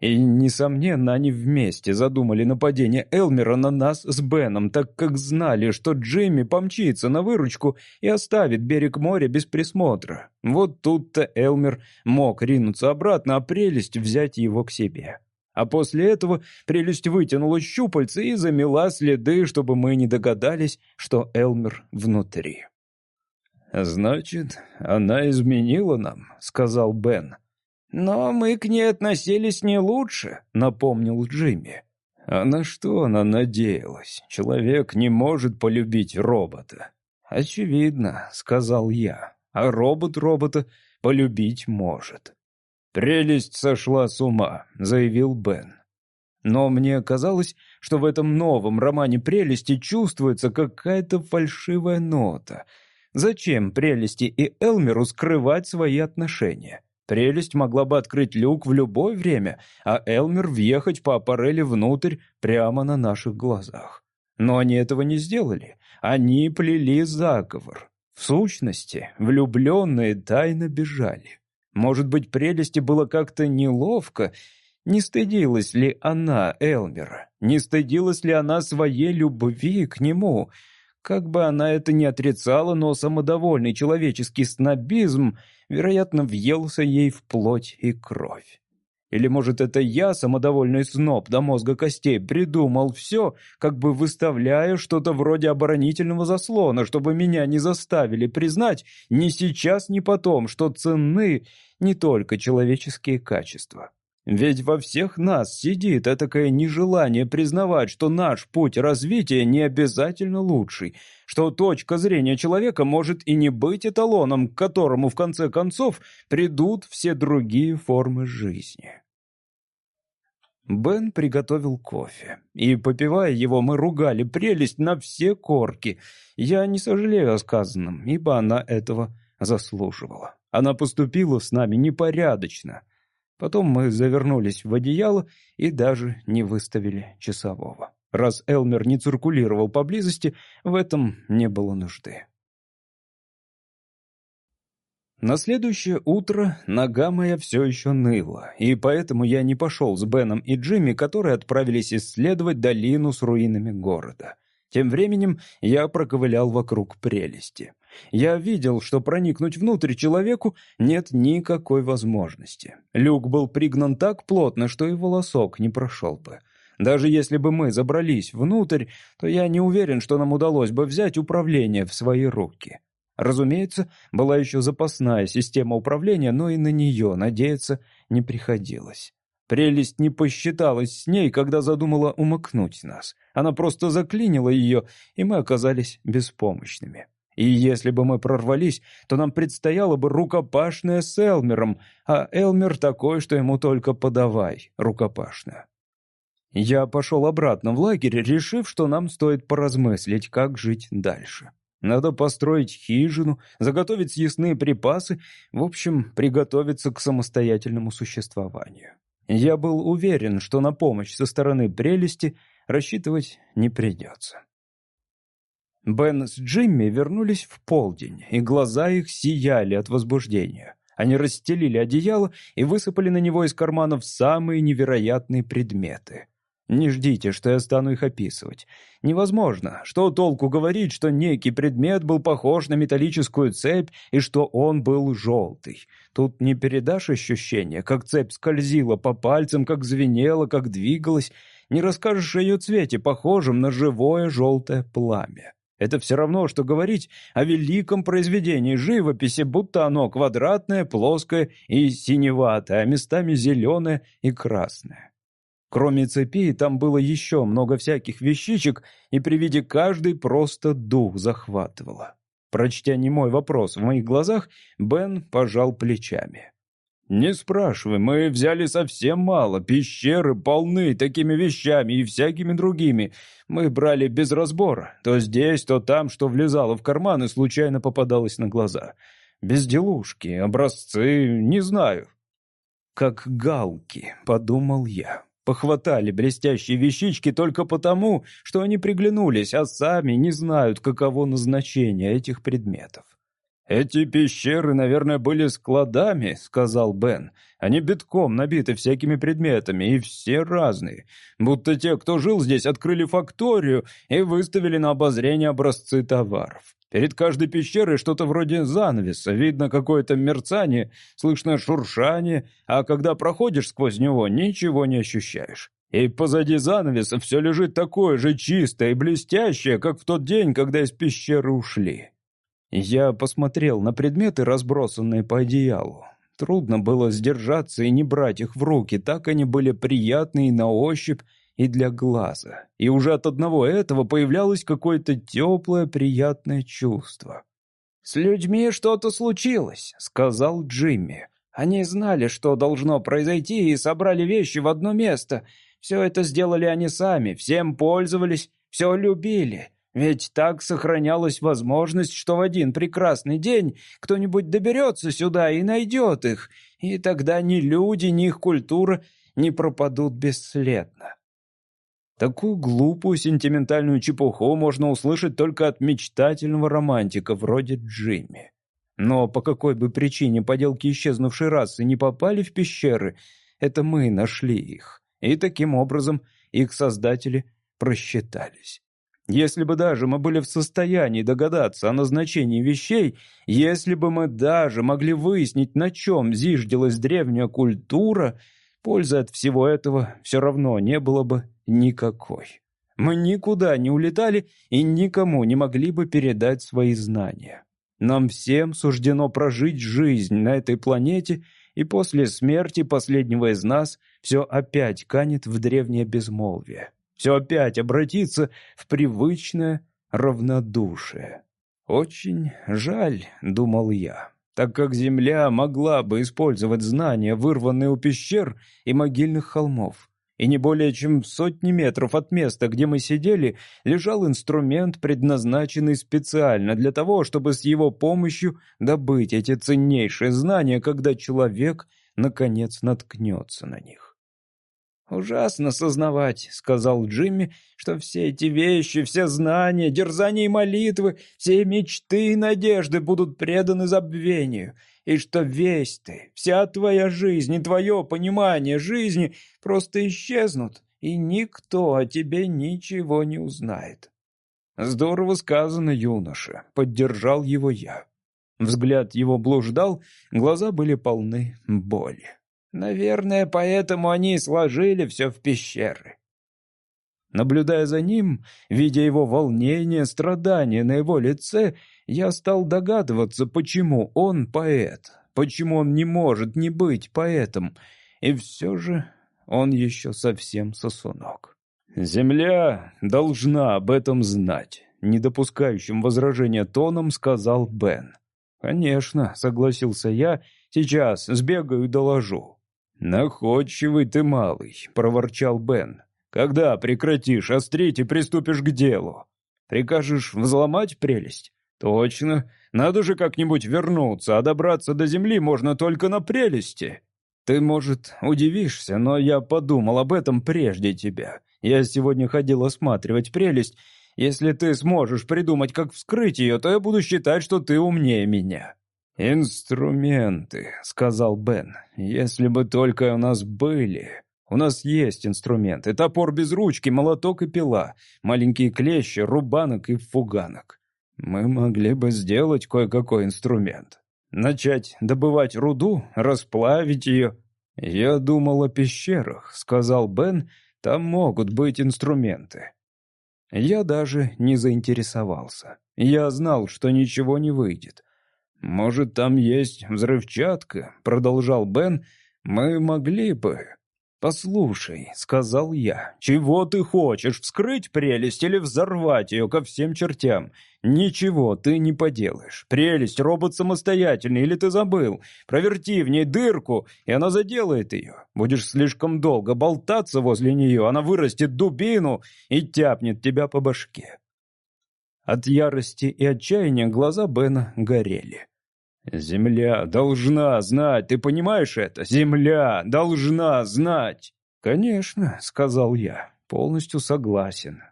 A: И, несомненно, они вместе задумали нападение Элмера на нас с Беном, так как знали, что Джимми помчится на выручку и оставит берег моря без присмотра. Вот тут-то Элмер мог ринуться обратно, а прелесть взять его к себе. А после этого прелесть вытянула щупальца и замела следы, чтобы мы не догадались, что Элмер внутри. «Значит, она изменила нам», — сказал Бен.
B: «Но мы к ней относились не лучше», — напомнил Джимми.
A: «А на что она надеялась? Человек не может полюбить робота». «Очевидно», — сказал я, — «а робот робота полюбить может». «Прелесть сошла с ума», — заявил Бен. Но мне казалось, что в этом новом романе прелести чувствуется какая-то фальшивая нота. Зачем прелести и Элмеру скрывать свои отношения? Прелесть могла бы открыть люк в любое время, а Элмер въехать по аппарели внутрь прямо на наших глазах. Но они этого не сделали. Они плели заговор. В сущности, влюбленные тайно бежали. Может быть, прелести было как-то неловко, не стыдилась ли она Элмера? Не стыдилась ли она своей любви к нему? Как бы она это ни отрицала, но самодовольный человеческий снобизм, вероятно, въелся ей в плоть и кровь. Или, может, это я, самодовольный сноб до мозга костей, придумал все, как бы выставляя что-то вроде оборонительного заслона, чтобы меня не заставили признать ни сейчас, ни потом, что ценны не только человеческие качества. Ведь во всех нас сидит этакое нежелание признавать, что наш путь развития не обязательно лучший, что точка зрения человека может и не быть эталоном, к которому в конце концов придут все другие формы жизни. Бен приготовил кофе, и, попивая его, мы ругали прелесть на все корки. Я не сожалею о сказанном, ибо она этого заслуживала. Она поступила с нами непорядочно. Потом мы завернулись в одеяло и даже не выставили часового. Раз Элмер не циркулировал поблизости, в этом не было нужды. На следующее утро нога моя все еще ныла, и поэтому я не пошел с Беном и Джимми, которые отправились исследовать долину с руинами города. Тем временем я проковылял вокруг прелести. Я видел, что проникнуть внутрь человеку нет никакой возможности. Люк был пригнан так плотно, что и волосок не прошел бы. Даже если бы мы забрались внутрь, то я не уверен, что нам удалось бы взять управление в свои руки. Разумеется, была еще запасная система управления, но и на нее надеяться не приходилось. Прелесть не посчиталась с ней, когда задумала умыкнуть нас. Она просто заклинила ее, и мы оказались беспомощными. И если бы мы прорвались, то нам предстояло бы рукопашная с Элмером, а Элмер такой, что ему только подавай рукопашную. Я пошел обратно в лагерь, решив, что нам стоит поразмыслить, как жить дальше. Надо построить хижину, заготовить съестные припасы, в общем, приготовиться к самостоятельному существованию. Я был уверен, что на помощь со стороны прелести рассчитывать не придется. Бен с Джимми вернулись в полдень, и глаза их сияли от возбуждения. Они расстелили одеяло и высыпали на него из карманов самые невероятные предметы. Не ждите, что я стану их описывать. Невозможно. Что толку говорить, что некий предмет был похож на металлическую цепь и что он был желтый? Тут не передашь ощущение, как цепь скользила по пальцам, как звенела, как двигалась. Не расскажешь о ее цвете, похожем на живое желтое пламя. Это все равно, что говорить о великом произведении живописи, будто оно квадратное, плоское и синеватое, а местами зеленое и красное. Кроме цепей, там было еще много всяких вещичек, и при виде каждой просто дух захватывало. Прочтя немой вопрос в моих глазах, Бен пожал плечами. «Не спрашивай, мы взяли совсем мало. Пещеры полны такими вещами и всякими другими. Мы брали без разбора. То здесь, то там, что влезало в карман и случайно попадалось на глаза. Безделушки, образцы, не знаю». «Как галки», — подумал я. Похватали блестящие вещички только потому, что они приглянулись, а сами не знают, каково назначение этих предметов. «Эти пещеры, наверное, были складами», — сказал Бен. «Они битком набиты всякими предметами, и все разные. Будто те, кто жил здесь, открыли факторию и выставили на обозрение образцы товаров. Перед каждой пещерой что-то вроде занавеса, видно какое-то мерцание, слышно шуршание, а когда проходишь сквозь него, ничего не ощущаешь. И позади занавеса все лежит такое же чистое и блестящее, как в тот день, когда из пещеры ушли. Я посмотрел на предметы, разбросанные по одеялу. Трудно было сдержаться и не брать их в руки, так они были приятные на ощупь и для глаза. И уже от одного этого появлялось какое-то теплое, приятное чувство. «С людьми что-то случилось», — сказал Джимми. «Они знали, что должно произойти, и собрали вещи в одно место. Все это сделали они сами, всем пользовались, все любили. Ведь так сохранялась возможность, что в один прекрасный день кто-нибудь доберется сюда и найдет их, и тогда ни люди, ни их культура не пропадут бесследно. Такую глупую сентиментальную чепуху можно услышать только от мечтательного романтика вроде Джимми. Но по какой бы причине поделки исчезнувшей расы не попали в пещеры, это мы нашли их. И таким образом их создатели просчитались. Если бы даже мы были в состоянии догадаться о назначении вещей, если бы мы даже могли выяснить, на чем зиждилась древняя культура, пользы от всего этого все равно не было бы никакой. Мы никуда не улетали и никому не могли бы передать свои знания. Нам всем суждено прожить жизнь на этой планете, и после смерти последнего из нас все опять канет в древнее безмолвие. Все опять обратится в привычное равнодушие. «Очень жаль», — думал я, так как Земля могла бы использовать знания, вырванные у пещер и могильных холмов. и не более чем в сотни метров от места, где мы сидели, лежал инструмент, предназначенный специально для того, чтобы с его помощью добыть эти ценнейшие знания, когда человек, наконец, наткнется на них. «Ужасно сознавать», — сказал Джимми, «что все эти вещи, все знания, дерзания и молитвы, все мечты и надежды будут преданы забвению, и что весь ты, вся твоя жизнь и твое понимание жизни просто исчезнут, и никто о тебе ничего не узнает». «Здорово сказано, юноша», — поддержал его я. Взгляд его блуждал, глаза были полны боли. Наверное, поэтому они сложили все в пещеры. Наблюдая за ним, видя его волнение, страдания на его лице, я стал догадываться, почему он поэт, почему он не может не быть поэтом, и все же он еще совсем сосунок. «Земля должна об этом знать», — недопускающим возражения тоном сказал Бен. «Конечно», — согласился я, — «сейчас сбегаю и доложу». «Находчивый ты малый», — проворчал Бен. «Когда прекратишь острить и приступишь к делу? Прикажешь взломать прелесть? Точно. Надо же как-нибудь вернуться, а добраться до земли можно только на прелести. Ты, может, удивишься, но я подумал об этом прежде тебя. Я сегодня ходил осматривать прелесть. Если ты сможешь придумать, как вскрыть ее, то я буду считать, что ты умнее меня». «Инструменты», — сказал Бен. «Если бы только у нас были...» «У нас есть инструменты. Топор без ручки, молоток и пила, маленькие клещи, рубанок и фуганок. Мы могли бы сделать кое-какой инструмент. Начать добывать руду, расплавить ее. Я думал о пещерах», — сказал Бен. «Там могут быть инструменты». Я даже не заинтересовался. Я знал, что ничего не выйдет. «Может, там есть взрывчатка?» — продолжал Бен. «Мы могли бы...» «Послушай», — сказал я, — «чего ты хочешь, вскрыть прелесть или взорвать ее ко всем чертям? Ничего ты не поделаешь. Прелесть, робот самостоятельный, или ты забыл? Проверти в ней дырку, и она заделает ее. Будешь слишком долго болтаться возле нее, она вырастет дубину и тяпнет тебя по башке». От ярости и отчаяния глаза Бена горели. «Земля должна знать, ты понимаешь это? Земля должна знать!» «Конечно», — сказал я, — «полностью согласен».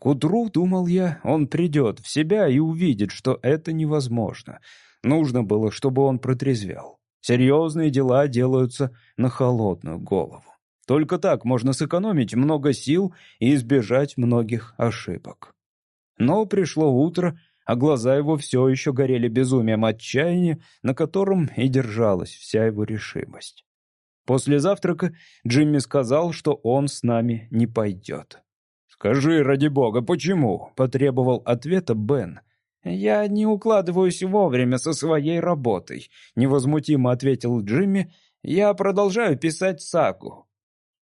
A: К утру, думал я, он придет в себя и увидит, что это невозможно. Нужно было, чтобы он протрезвел. Серьезные дела делаются на холодную голову. Только так можно сэкономить много сил и избежать многих ошибок. Но пришло утро, а глаза его все еще горели безумием отчаяния, на котором и держалась вся его решимость. После завтрака Джимми сказал, что он с нами не пойдет. «Скажи, ради бога, почему?» — потребовал ответа Бен. «Я не укладываюсь вовремя со своей работой», — невозмутимо ответил Джимми. «Я продолжаю писать сагу».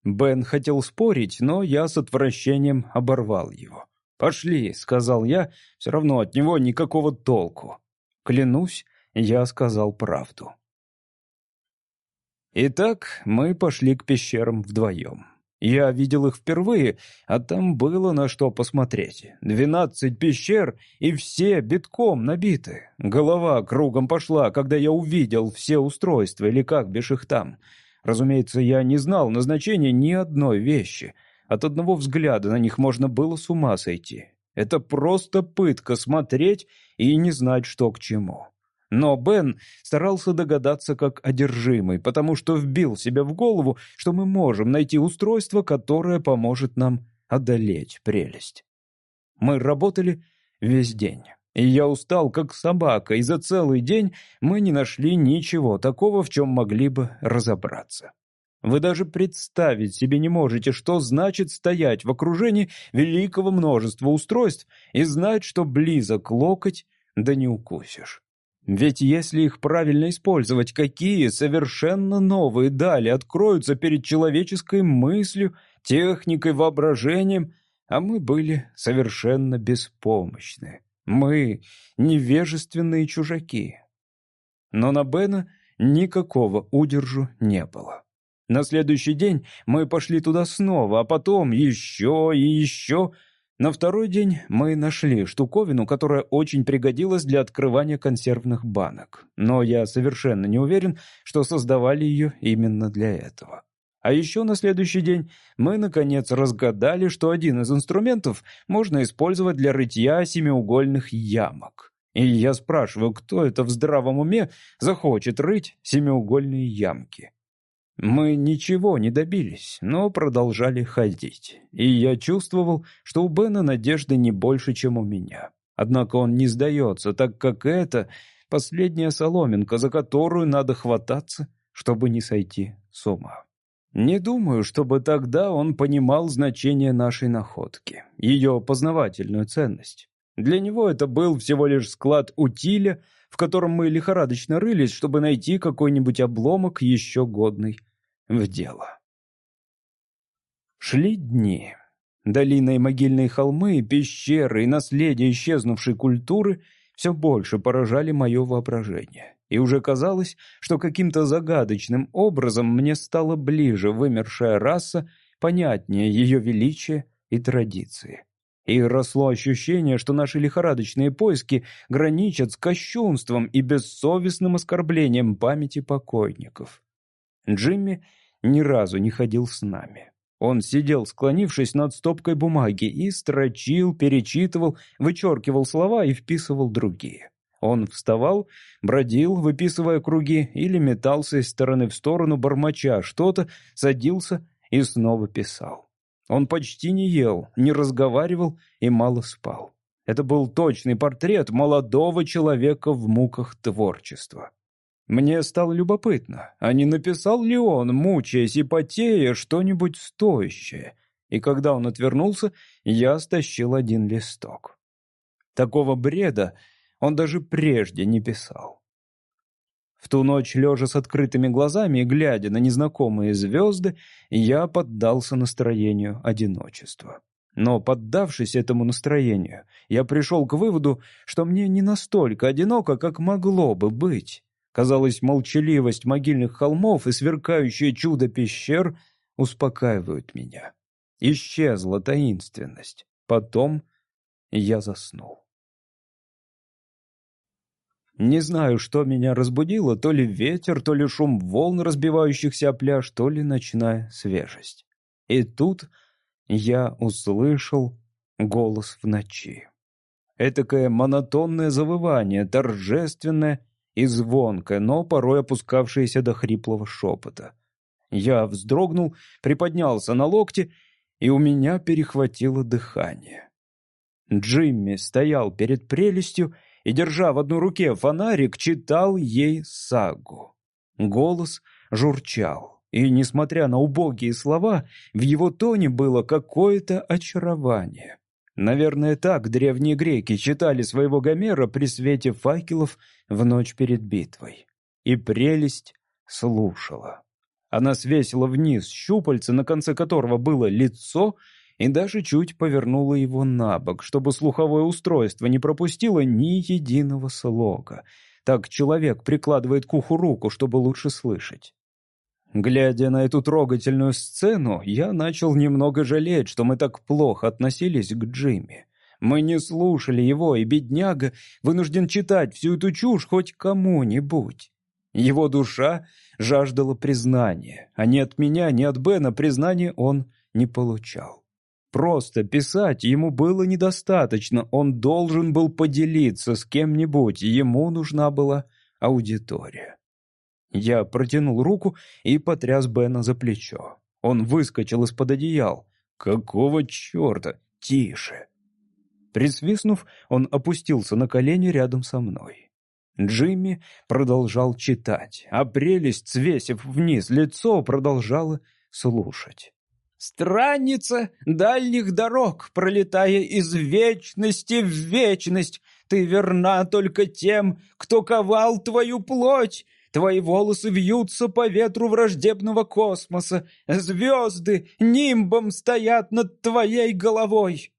A: Бен хотел спорить, но я с отвращением оборвал его. «Пошли», — сказал я, — «все равно от него никакого толку». Клянусь, я сказал правду. Итак, мы пошли к пещерам вдвоем. Я видел их впервые, а там было на что посмотреть. Двенадцать пещер, и все битком набиты. Голова кругом пошла, когда я увидел все устройства, или как бишь их там. Разумеется, я не знал назначения ни одной вещи — от одного взгляда на них можно было с ума сойти. Это просто пытка смотреть и не знать, что к чему. Но Бен старался догадаться как одержимый, потому что вбил себе в голову, что мы можем найти устройство, которое поможет нам одолеть прелесть. Мы работали весь день. И я устал, как собака, и за целый день мы не нашли ничего такого, в чем могли бы разобраться. Вы даже представить себе не можете, что значит стоять в окружении великого множества устройств и знать, что близок локоть, да не укусишь. Ведь если их правильно использовать, какие совершенно новые дали откроются перед человеческой мыслью, техникой, воображением, а мы были совершенно беспомощны. Мы — невежественные чужаки. Но на Бена никакого удержу не было. На следующий день мы пошли туда снова, а потом еще и еще. На второй день мы нашли штуковину, которая очень пригодилась для открывания консервных банок. Но я совершенно не уверен, что создавали ее именно для этого. А еще на следующий день мы, наконец, разгадали, что один из инструментов можно использовать для рытья семиугольных ямок. И я спрашиваю, кто это в здравом уме захочет рыть семиугольные ямки. Мы ничего не добились, но продолжали ходить. И я чувствовал, что у Бена надежды не больше, чем у меня. Однако он не сдается, так как это последняя соломинка, за которую надо хвататься, чтобы не сойти с ума. Не думаю, чтобы тогда он понимал значение нашей находки, ее познавательную ценность. Для него это был всего лишь склад утиля, в котором мы лихорадочно рылись, чтобы найти какой-нибудь обломок еще годный в дело. Шли дни. Долина и могильные холмы, пещеры и наследие исчезнувшей культуры все больше поражали мое воображение. И уже казалось, что каким-то загадочным образом мне стала ближе вымершая раса, понятнее ее величие и традиции. И росло ощущение, что наши лихорадочные поиски граничат с кощунством и бессовестным оскорблением памяти покойников. Джимми ни разу не ходил с нами. Он сидел, склонившись над стопкой бумаги, и строчил, перечитывал, вычеркивал слова и вписывал другие. Он вставал, бродил, выписывая круги, или метался из стороны в сторону, бормоча что-то, садился и снова писал. Он почти не ел, не разговаривал и мало спал. Это был точный портрет молодого человека в муках творчества. Мне стало любопытно, а не написал ли он, мучаясь и потея, что-нибудь стоящее. И когда он отвернулся, я стащил один листок. Такого бреда он даже прежде не писал. В ту ночь, лежа с открытыми глазами и глядя на незнакомые звезды, я поддался настроению одиночества. Но, поддавшись этому настроению, я пришел к выводу, что мне не настолько одиноко, как могло бы быть. Казалось, молчаливость могильных холмов и сверкающее чудо пещер успокаивают меня. Исчезла таинственность. Потом я заснул. Не знаю, что меня разбудило, то ли ветер, то ли шум волн, разбивающихся о пляж, то ли ночная свежесть. И тут я услышал голос в ночи. Этакое монотонное завывание, торжественное и звонкое, но порой опускавшееся до хриплого шепота. Я вздрогнул, приподнялся на локте, и у меня перехватило дыхание. Джимми стоял перед прелестью и, держа в одной руке фонарик, читал ей сагу. Голос журчал, и, несмотря на убогие слова, в его тоне было какое-то очарование. Наверное, так древние греки читали своего Гомера при свете факелов в ночь перед битвой. И прелесть слушала. Она свесила вниз щупальце, на конце которого было лицо, и даже чуть повернула его на бок, чтобы слуховое устройство не пропустило ни единого слога. Так человек прикладывает к уху руку, чтобы лучше слышать. Глядя на эту трогательную сцену, я начал немного жалеть, что мы так плохо относились к Джимми. Мы не слушали его, и бедняга вынужден читать всю эту чушь хоть кому-нибудь. Его душа жаждала признания, а ни от меня, ни от Бена признания он не получал. Просто писать ему было недостаточно, он должен был поделиться с кем-нибудь, ему нужна была аудитория. Я протянул руку и потряс Бена за плечо. Он выскочил из-под одеял. «Какого черта? Тише!» Присвистнув, он опустился на колени рядом со мной. Джимми продолжал читать, а прелесть, свесив вниз лицо, продолжала слушать. «Странница дальних дорог, пролетая из вечности в вечность, ты верна только тем, кто ковал твою плоть, Твои волосы вьются по ветру враждебного космоса. Звезды нимбом стоят над твоей головой.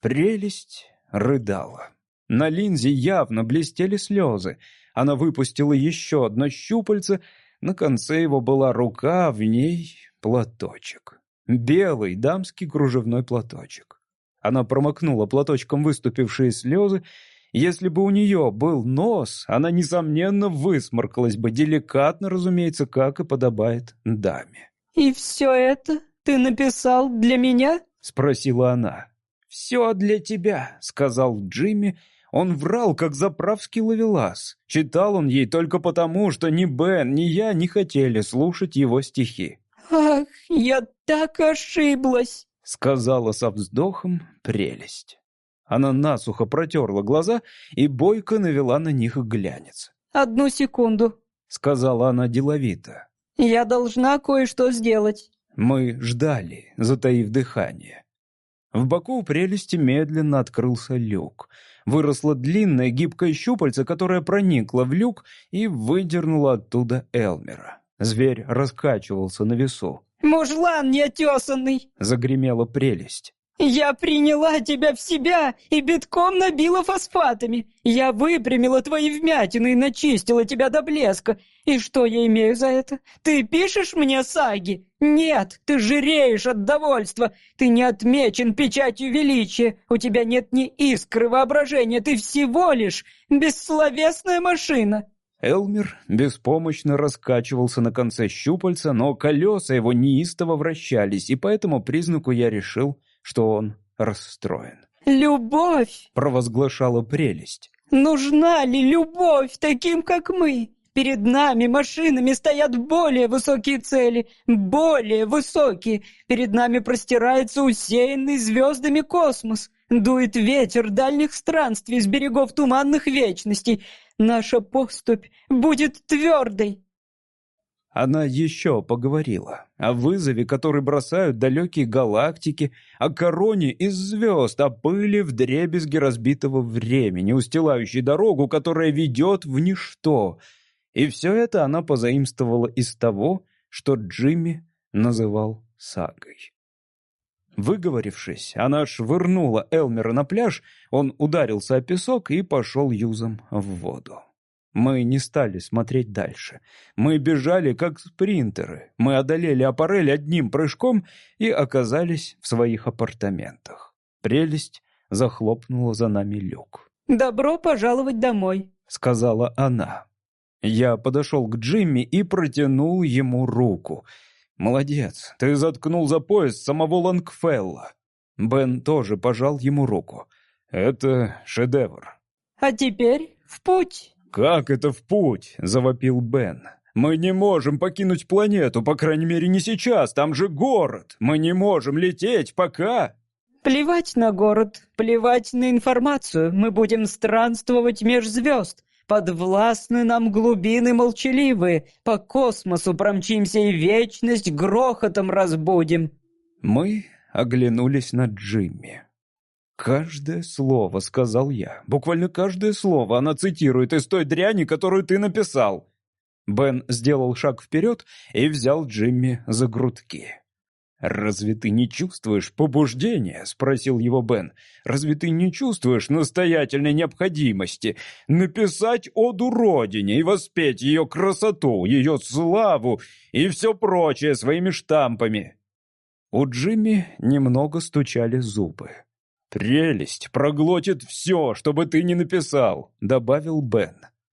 A: Прелесть рыдала. На линзе явно блестели слезы. Она выпустила еще одно щупальце, На конце его была рука, а в ней платочек. Белый дамский кружевной платочек. Она промокнула платочком выступившие слезы. Если бы у нее был нос, она, несомненно, высморкалась бы, деликатно, разумеется, как и подобает даме.
B: «И все это ты написал для меня?»
A: — спросила она. «Все для тебя», — сказал Джимми. Он врал, как заправский ловелас. Читал он ей только потому, что ни Бен, ни я не хотели слушать его стихи.
B: «Ах, я так ошиблась!»
A: — сказала со вздохом прелесть. Она насухо протерла глаза и бойко навела на них глянец.
B: «Одну секунду», —
A: сказала она деловито.
B: «Я должна кое-что сделать».
A: Мы ждали, затаив дыхание. В боку у прелести медленно открылся люк. Выросло длинное гибкое щупальце, которое проникло в люк и выдернуло оттуда Элмера. Зверь раскачивался на весу.
B: «Мужлан неотесанный!»
A: — загремела прелесть.
B: «Я приняла тебя в себя и битком набила фосфатами. Я выпрямила твои вмятины и начистила тебя до блеска. И что я имею за это? Ты пишешь мне саги? Нет, ты жиреешь от довольства. Ты не отмечен печатью величия. У тебя нет ни искры воображения. Ты всего лишь бессловесная машина».
A: Элмер беспомощно раскачивался на конце щупальца, но колеса его неистово вращались, и по этому признаку я решил, что он расстроен.
B: «Любовь!»
A: — провозглашала прелесть.
B: «Нужна ли любовь таким, как мы? Перед нами машинами стоят более высокие цели, более высокие. Перед нами простирается усеянный звездами космос. Дует ветер дальних странствий с берегов туманных вечностей. Наша поступь будет твердой,
A: она еще поговорила о вызове, который бросают далекие галактики, о короне из звезд, о пыли в дребезге разбитого времени, устилающей дорогу, которая ведет в ничто. И все это она позаимствовала из того, что Джимми называл сагой. Выговорившись, она швырнула Элмера на пляж, он ударился о песок и пошел юзом в воду. Мы не стали смотреть дальше. Мы бежали, как спринтеры. Мы одолели аппарель одним прыжком и оказались в своих апартаментах. Прелесть захлопнула за нами люк.
B: «Добро пожаловать домой», —
A: сказала она. Я подошел к Джимми и протянул ему руку. «Молодец, ты заткнул за пояс самого Лангфелла». Бен тоже пожал ему руку. «Это шедевр».
B: «А теперь в путь».
A: «Как это в путь?» — завопил Бен. «Мы не можем покинуть планету, по крайней мере, не сейчас, там же город. Мы не можем лететь пока...»
B: «Плевать на город, плевать на информацию. Мы будем странствовать меж звезд. Подвластны нам глубины молчаливые. По космосу промчимся и вечность грохотом разбудим».
A: Мы оглянулись на Джимми. «Каждое слово», — сказал я. «Буквально каждое слово она цитирует из той дряни, которую ты написал». Бен сделал шаг вперед и взял Джимми за грудки. «Разве ты не чувствуешь побуждения?» — спросил его Бен. «Разве ты не чувствуешь настоятельной необходимости написать оду родине и воспеть ее красоту, ее славу и все прочее своими штампами?» У Джимми немного стучали зубы. «Прелесть проглотит все, что бы ты ни написал», — добавил Бен.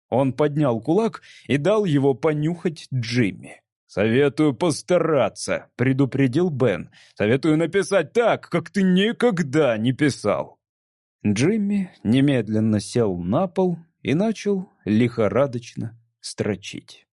A: Он поднял кулак и дал его понюхать Джимми. «Советую постараться», — предупредил Бен. «Советую написать так, как ты никогда не писал». Джимми немедленно сел на пол и начал лихорадочно строчить.